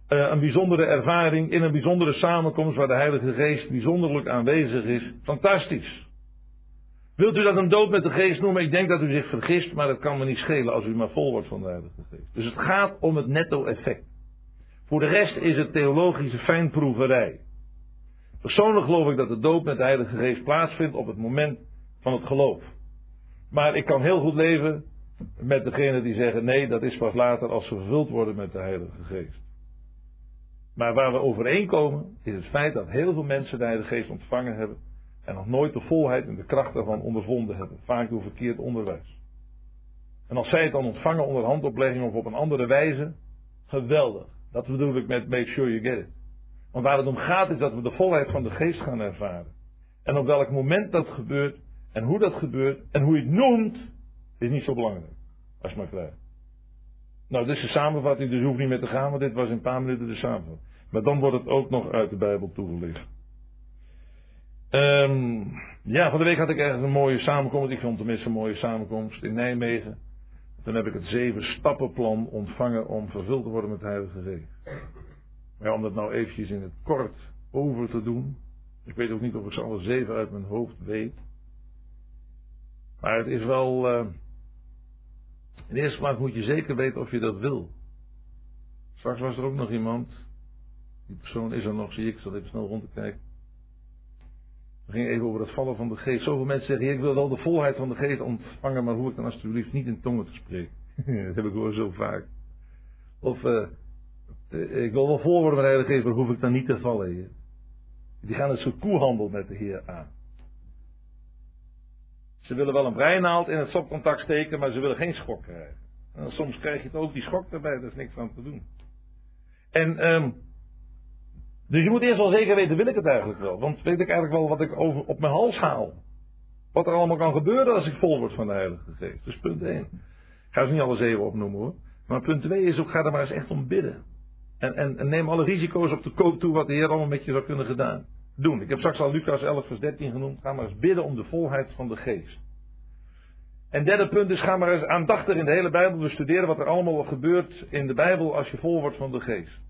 Uh, een bijzondere ervaring in een bijzondere samenkomst waar de Heilige Geest bijzonderlijk aanwezig is. Fantastisch. Wilt u dat een dood met de geest noemen? Ik denk dat u zich vergist, maar dat kan me niet schelen als u maar vol wordt van de Heilige Geest. Dus het gaat om het netto-effect. Voor de rest is het theologische fijnproeverij. Persoonlijk geloof ik dat de dood met de Heilige Geest plaatsvindt op het moment van het geloof. Maar ik kan heel goed leven met degenen die zeggen nee, dat is pas later als ze vervuld worden met de Heilige Geest. Maar waar we overeenkomen is het feit dat heel veel mensen de Heilige Geest ontvangen hebben en nog nooit de volheid en de kracht daarvan ondervonden hebben. Vaak door verkeerd onderwijs. En als zij het dan ontvangen onder handoplegging of op een andere wijze, geweldig. Dat bedoel ik met make sure you get it. Want waar het om gaat is dat we de volheid van de geest gaan ervaren. En op welk moment dat gebeurt en hoe dat gebeurt en hoe je het noemt, is niet zo belangrijk. Als je maar krijgt. Nou, dit is de samenvatting, dus hoeft niet meer te gaan, want dit was in een paar minuten de samenvatting. Maar dan wordt het ook nog uit de Bijbel toegelicht. Um, ja, van de week had ik ergens een mooie samenkomst. Ik vond tenminste een mooie samenkomst in Nijmegen. Toen heb ik het zeven stappenplan ontvangen om vervuld te worden met de Heilige Geest. Maar ja, om dat nou eventjes in het kort over te doen. Ik weet ook niet of ik ze alle zeven uit mijn hoofd weet. Maar het is wel uh, de eerste plaats moet je zeker weten of je dat wil. Straks was er ook nog iemand. Die persoon is er nog, zie ik. Ik zal even snel rond te kijken. We gingen even over het vallen van de geest. Zoveel mensen zeggen, ik wil wel de volheid van de geest ontvangen, maar hoe ik dan alsjeblieft niet in tongen te spreken. dat heb ik hoor zo vaak. Of, uh, ik wil wel vol worden met de Heilige Geest, maar hoef ik dan niet te vallen. Die gaan een soort koehandel met de Heer aan. Ze willen wel een breinaald in het stopcontact steken, maar ze willen geen schok krijgen. En soms krijg je het ook, die schok erbij, daar is niks aan te doen. En, um, dus je moet eerst wel zeker weten, wil ik het eigenlijk wel? Want weet ik eigenlijk wel wat ik over, op mijn hals haal? Wat er allemaal kan gebeuren als ik vol word van de Heilige Geest. Dus punt 1. Ik ga ze niet alle zeven opnoemen hoor. Maar punt 2 is ook, ga er maar eens echt om bidden. En, en, en, neem alle risico's op de koop toe wat de Heer allemaal met je zou kunnen gedaan. doen. Ik heb straks al Lucas 11 vers 13 genoemd. Ga maar eens bidden om de volheid van de geest. En derde punt is, ga maar eens aandachtig in de hele Bijbel bestuderen wat er allemaal gebeurt in de Bijbel als je vol wordt van de geest.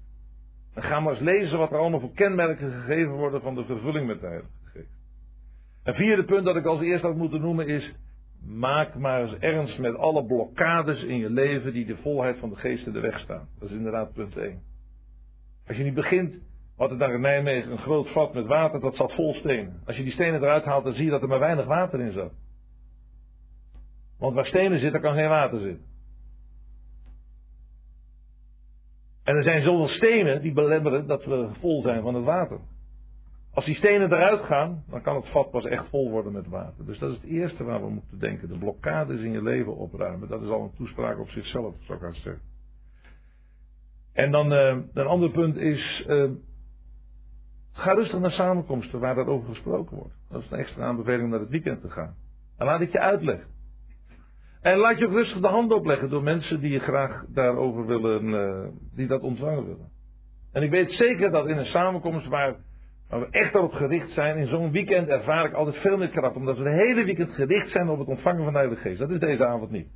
En ga maar eens lezen wat er allemaal voor kenmerken gegeven worden van de vervulling met de Heilige Geest. Een vierde punt dat ik als eerste had moeten noemen is, maak maar eens ernst met alle blokkades in je leven die de volheid van de geest in de weg staan. Dat is inderdaad punt 1. Als je niet begint, wat er daar in Nijmegen een groot vat met water, dat zat vol stenen. Als je die stenen eruit haalt, dan zie je dat er maar weinig water in zat. Want waar stenen zitten, kan geen water zitten. En er zijn zoveel stenen die belemmeren dat we vol zijn van het water. Als die stenen eruit gaan, dan kan het vat pas echt vol worden met water. Dus dat is het eerste waar we moeten denken. De blokkades in je leven opruimen. Dat is al een toespraak op zichzelf, zou ik gaan zeggen. En dan uh, een ander punt is. Uh, ga rustig naar samenkomsten waar daarover gesproken wordt. Dat is een extra aanbeveling om naar het weekend te gaan. En laat ik je uitleggen. En laat je ook rustig de hand opleggen door mensen die je graag daarover willen, uh, die dat ontvangen willen. En ik weet zeker dat in een samenkomst waar, we echt op gericht zijn, in zo'n weekend ervaar ik altijd veel meer kracht. Omdat we de hele weekend gericht zijn op het ontvangen van de Heilige Geest. Dat is deze avond niet.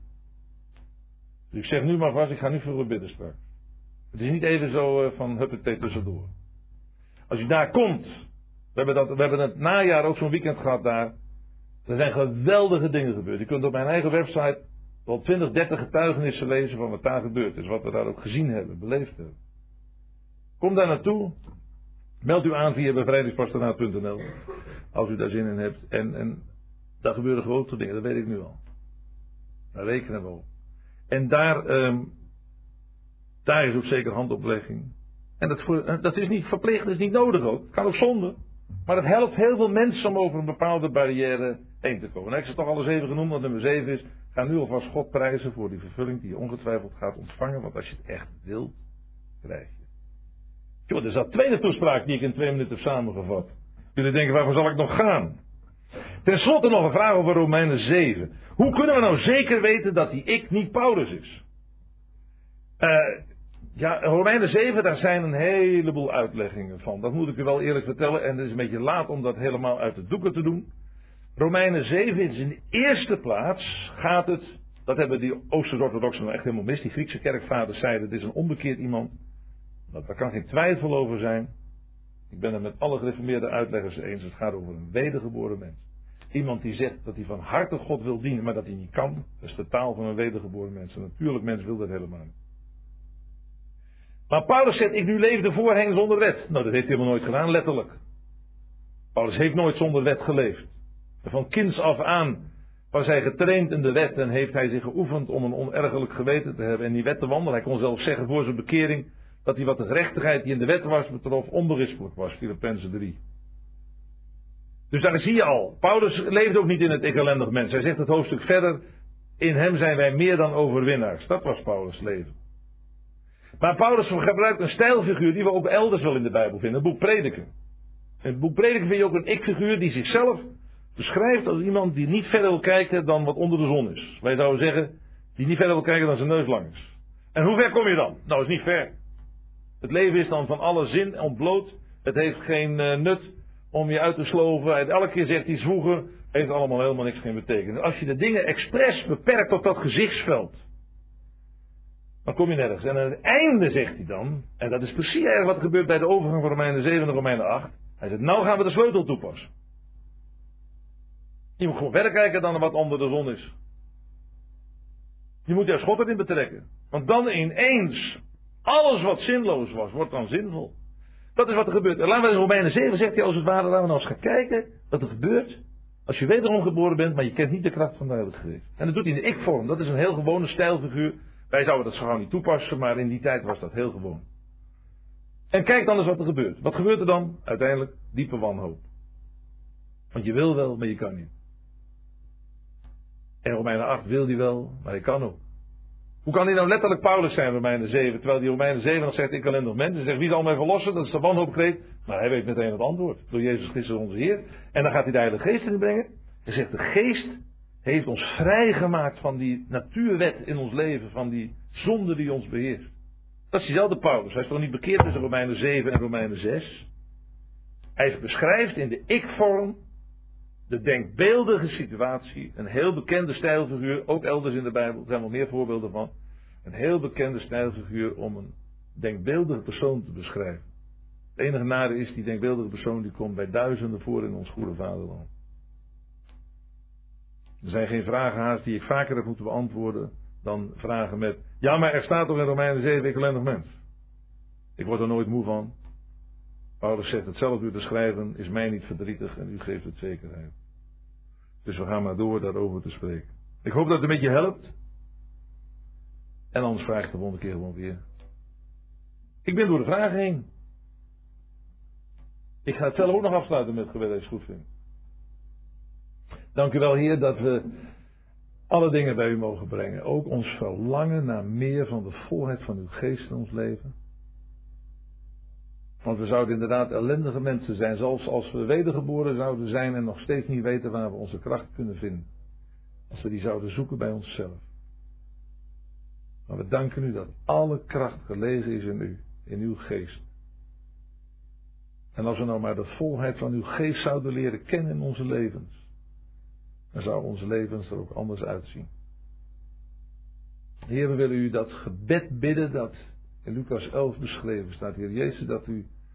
Dus ik zeg nu maar vast, ik ga nu voor bidden straks. Het is niet even zo uh, van huppatee tussendoor. Als je daar komt, we hebben, dat, we hebben het najaar ook zo'n weekend gehad daar. Er zijn geweldige dingen gebeurd. Je kunt op mijn eigen website wel 20, 30 getuigenissen lezen van wat daar gebeurd is. Wat we daar ook gezien hebben, beleefd hebben. Kom daar naartoe. Meld u aan via bevrijdingspastoraat.nl. Als u daar zin in hebt. En, en daar gebeuren grote dingen, dat weet ik nu al. Daar rekenen we op. En daar, um, daar is ook zeker handoplegging. En dat, dat is niet verplicht, dat is niet nodig ook. Kan ook zonder. Maar het helpt heel veel mensen om over een bepaalde barrière heen te komen. ik heb toch alles even genoemd, want nummer 7 is. Ga nu alvast God prijzen voor die vervulling die je ongetwijfeld gaat ontvangen. Want als je het echt wilt, krijg je. Joh, er zat tweede toespraak die ik in twee minuten heb samengevat. Jullie denken, waarvoor zal ik nog gaan? Ten slotte nog een vraag over Romeinen 7. Hoe kunnen we nou zeker weten dat die ik niet Paulus is? Uh, ja, Romeinen 7, daar zijn een heleboel uitleggingen van. Dat moet ik u wel eerlijk vertellen. En het is een beetje laat om dat helemaal uit de doeken te doen. Romeinen 7 is in de eerste plaats gaat het. Dat hebben die Oosters-orthodoxen nou echt helemaal mis. Die Griekse kerkvaders zeiden: het is een onbekeerd iemand. Dat, daar kan geen twijfel over zijn. Ik ben het met alle gereformeerde uitleggers eens. Het gaat over een wedergeboren mens. Iemand die zegt dat hij van harte God wil dienen, maar dat hij niet kan. Dat is de taal van een wedergeboren mens. Een natuurlijk mens wil dat helemaal niet. Maar Paulus zegt, ik nu leefde voorheen zonder wet. Nou, dat heeft hij helemaal nooit gedaan, letterlijk. Paulus heeft nooit zonder wet geleefd. Van kinds af aan was hij getraind in de wet en heeft hij zich geoefend om een onergelijk geweten te hebben en die wet te wandelen. Hij kon zelfs zeggen voor zijn bekering dat hij wat de gerechtigheid die in de wet was betrof onberispelijk was, Filippenzen 3. Dus daar zie je al. Paulus leefde ook niet in het ik ellendig mens. Hij zegt het hoofdstuk verder, in hem zijn wij meer dan overwinnaars. Dat was Paulus' leven. Maar Paulus gebruikt een stijlfiguur die we ook elders wel in de Bijbel vinden. Het boek Prediken. In het boek Prediken vind je ook een ik-figuur die zichzelf beschrijft als iemand die niet verder wil kijken dan wat onder de zon is. Wij zouden zeggen, die niet verder wil kijken dan zijn neus lang is. En hoe ver kom je dan? Nou, is niet ver. Het leven is dan van alle zin ontbloot. Het heeft geen uh, nut om je uit te sloven. En elke keer zegt hij zwoegen. Heeft allemaal helemaal niks geen betekenis. Als je de dingen expres beperkt tot dat gezichtsveld. Dan kom je nergens. En aan het einde zegt hij dan, en dat is precies eigenlijk wat gebeurt bij de overgang van Romeinen 7 en Romeinen 8. Hij zegt, nou gaan we de sleutel toepassen. Je moet gewoon verder kijken dan wat onder de zon is. Je moet juist God erin betrekken. Want dan ineens, alles wat zinloos was, wordt dan zinvol. Dat is wat er gebeurt. En laten we in Romeinen 7 zegt hij als het ware, laten we nou eens gaan kijken wat er gebeurt. Als je wederom geboren bent, maar je kent niet de kracht van de Heilige Geest. En dat doet hij in de ik-vorm. Dat is een heel gewone stijlfiguur. Wij zouden dat zo gewoon niet toepassen, maar in die tijd was dat heel gewoon. En kijk dan eens wat er gebeurt. Wat gebeurt er dan? Uiteindelijk diepe wanhoop. Want je wil wel, maar je kan niet. En Romeinen 8 wil hij wel, maar hij kan ook. Hoe kan hij nou letterlijk Paulus zijn, Romeinen 7? Terwijl die Romeinen 7 nog zegt, ik alleen nog mensen. Zegt, wie zal mij verlossen? Dat is de wanhoopkreet. Maar hij weet meteen het antwoord. Door Jezus Christus onze Heer. En dan gaat hij de Heilige Geest in brengen. Hij zegt, de Geest heeft ons vrijgemaakt van die natuurwet in ons leven. Van die zonde die ons beheerst. Dat is diezelfde Paulus. Hij is toch niet bekeerd tussen Romeinen 7 en Romeinen 6. Hij beschrijft in de ik-vorm de denkbeeldige situatie. Een heel bekende stijlfiguur, ook elders in de Bijbel, er zijn wel meer voorbeelden van. Een heel bekende stijlfiguur om een denkbeeldige persoon te beschrijven. Het enige nare is, die denkbeeldige persoon die komt bij duizenden voor in ons goede vaderland. Er zijn geen vragen haast die ik vaker heb moeten beantwoorden dan vragen met, ja maar er staat toch in Romeinen 7, ik alleen nog mens. Ik word er nooit moe van. Paulus zegt het zelf u te schrijven is mij niet verdrietig en u geeft het zekerheid. Dus we gaan maar door daarover te spreken. Ik hoop dat het een beetje helpt. En anders vraag ik de volgende keer gewoon weer. Ik ben door de vragen heen. Ik ga het zelf ook nog afsluiten met je goed vindt. Dank u wel, Heer, dat we alle dingen bij u mogen brengen. Ook ons verlangen naar meer van de volheid van uw geest in ons leven. Want we zouden inderdaad ellendige mensen zijn, zelfs als we wedergeboren zouden zijn en nog steeds niet weten waar we onze kracht kunnen vinden. Als we die zouden zoeken bij onszelf. Maar we danken u dat alle kracht gelegen is in u, in uw geest. En als we nou maar de volheid van uw geest zouden leren kennen in onze levens, dan zou onze levens er ook anders uitzien. Heer, we willen u dat gebed bidden dat in Lucas 11 beschreven staat, Heer Jezus, dat u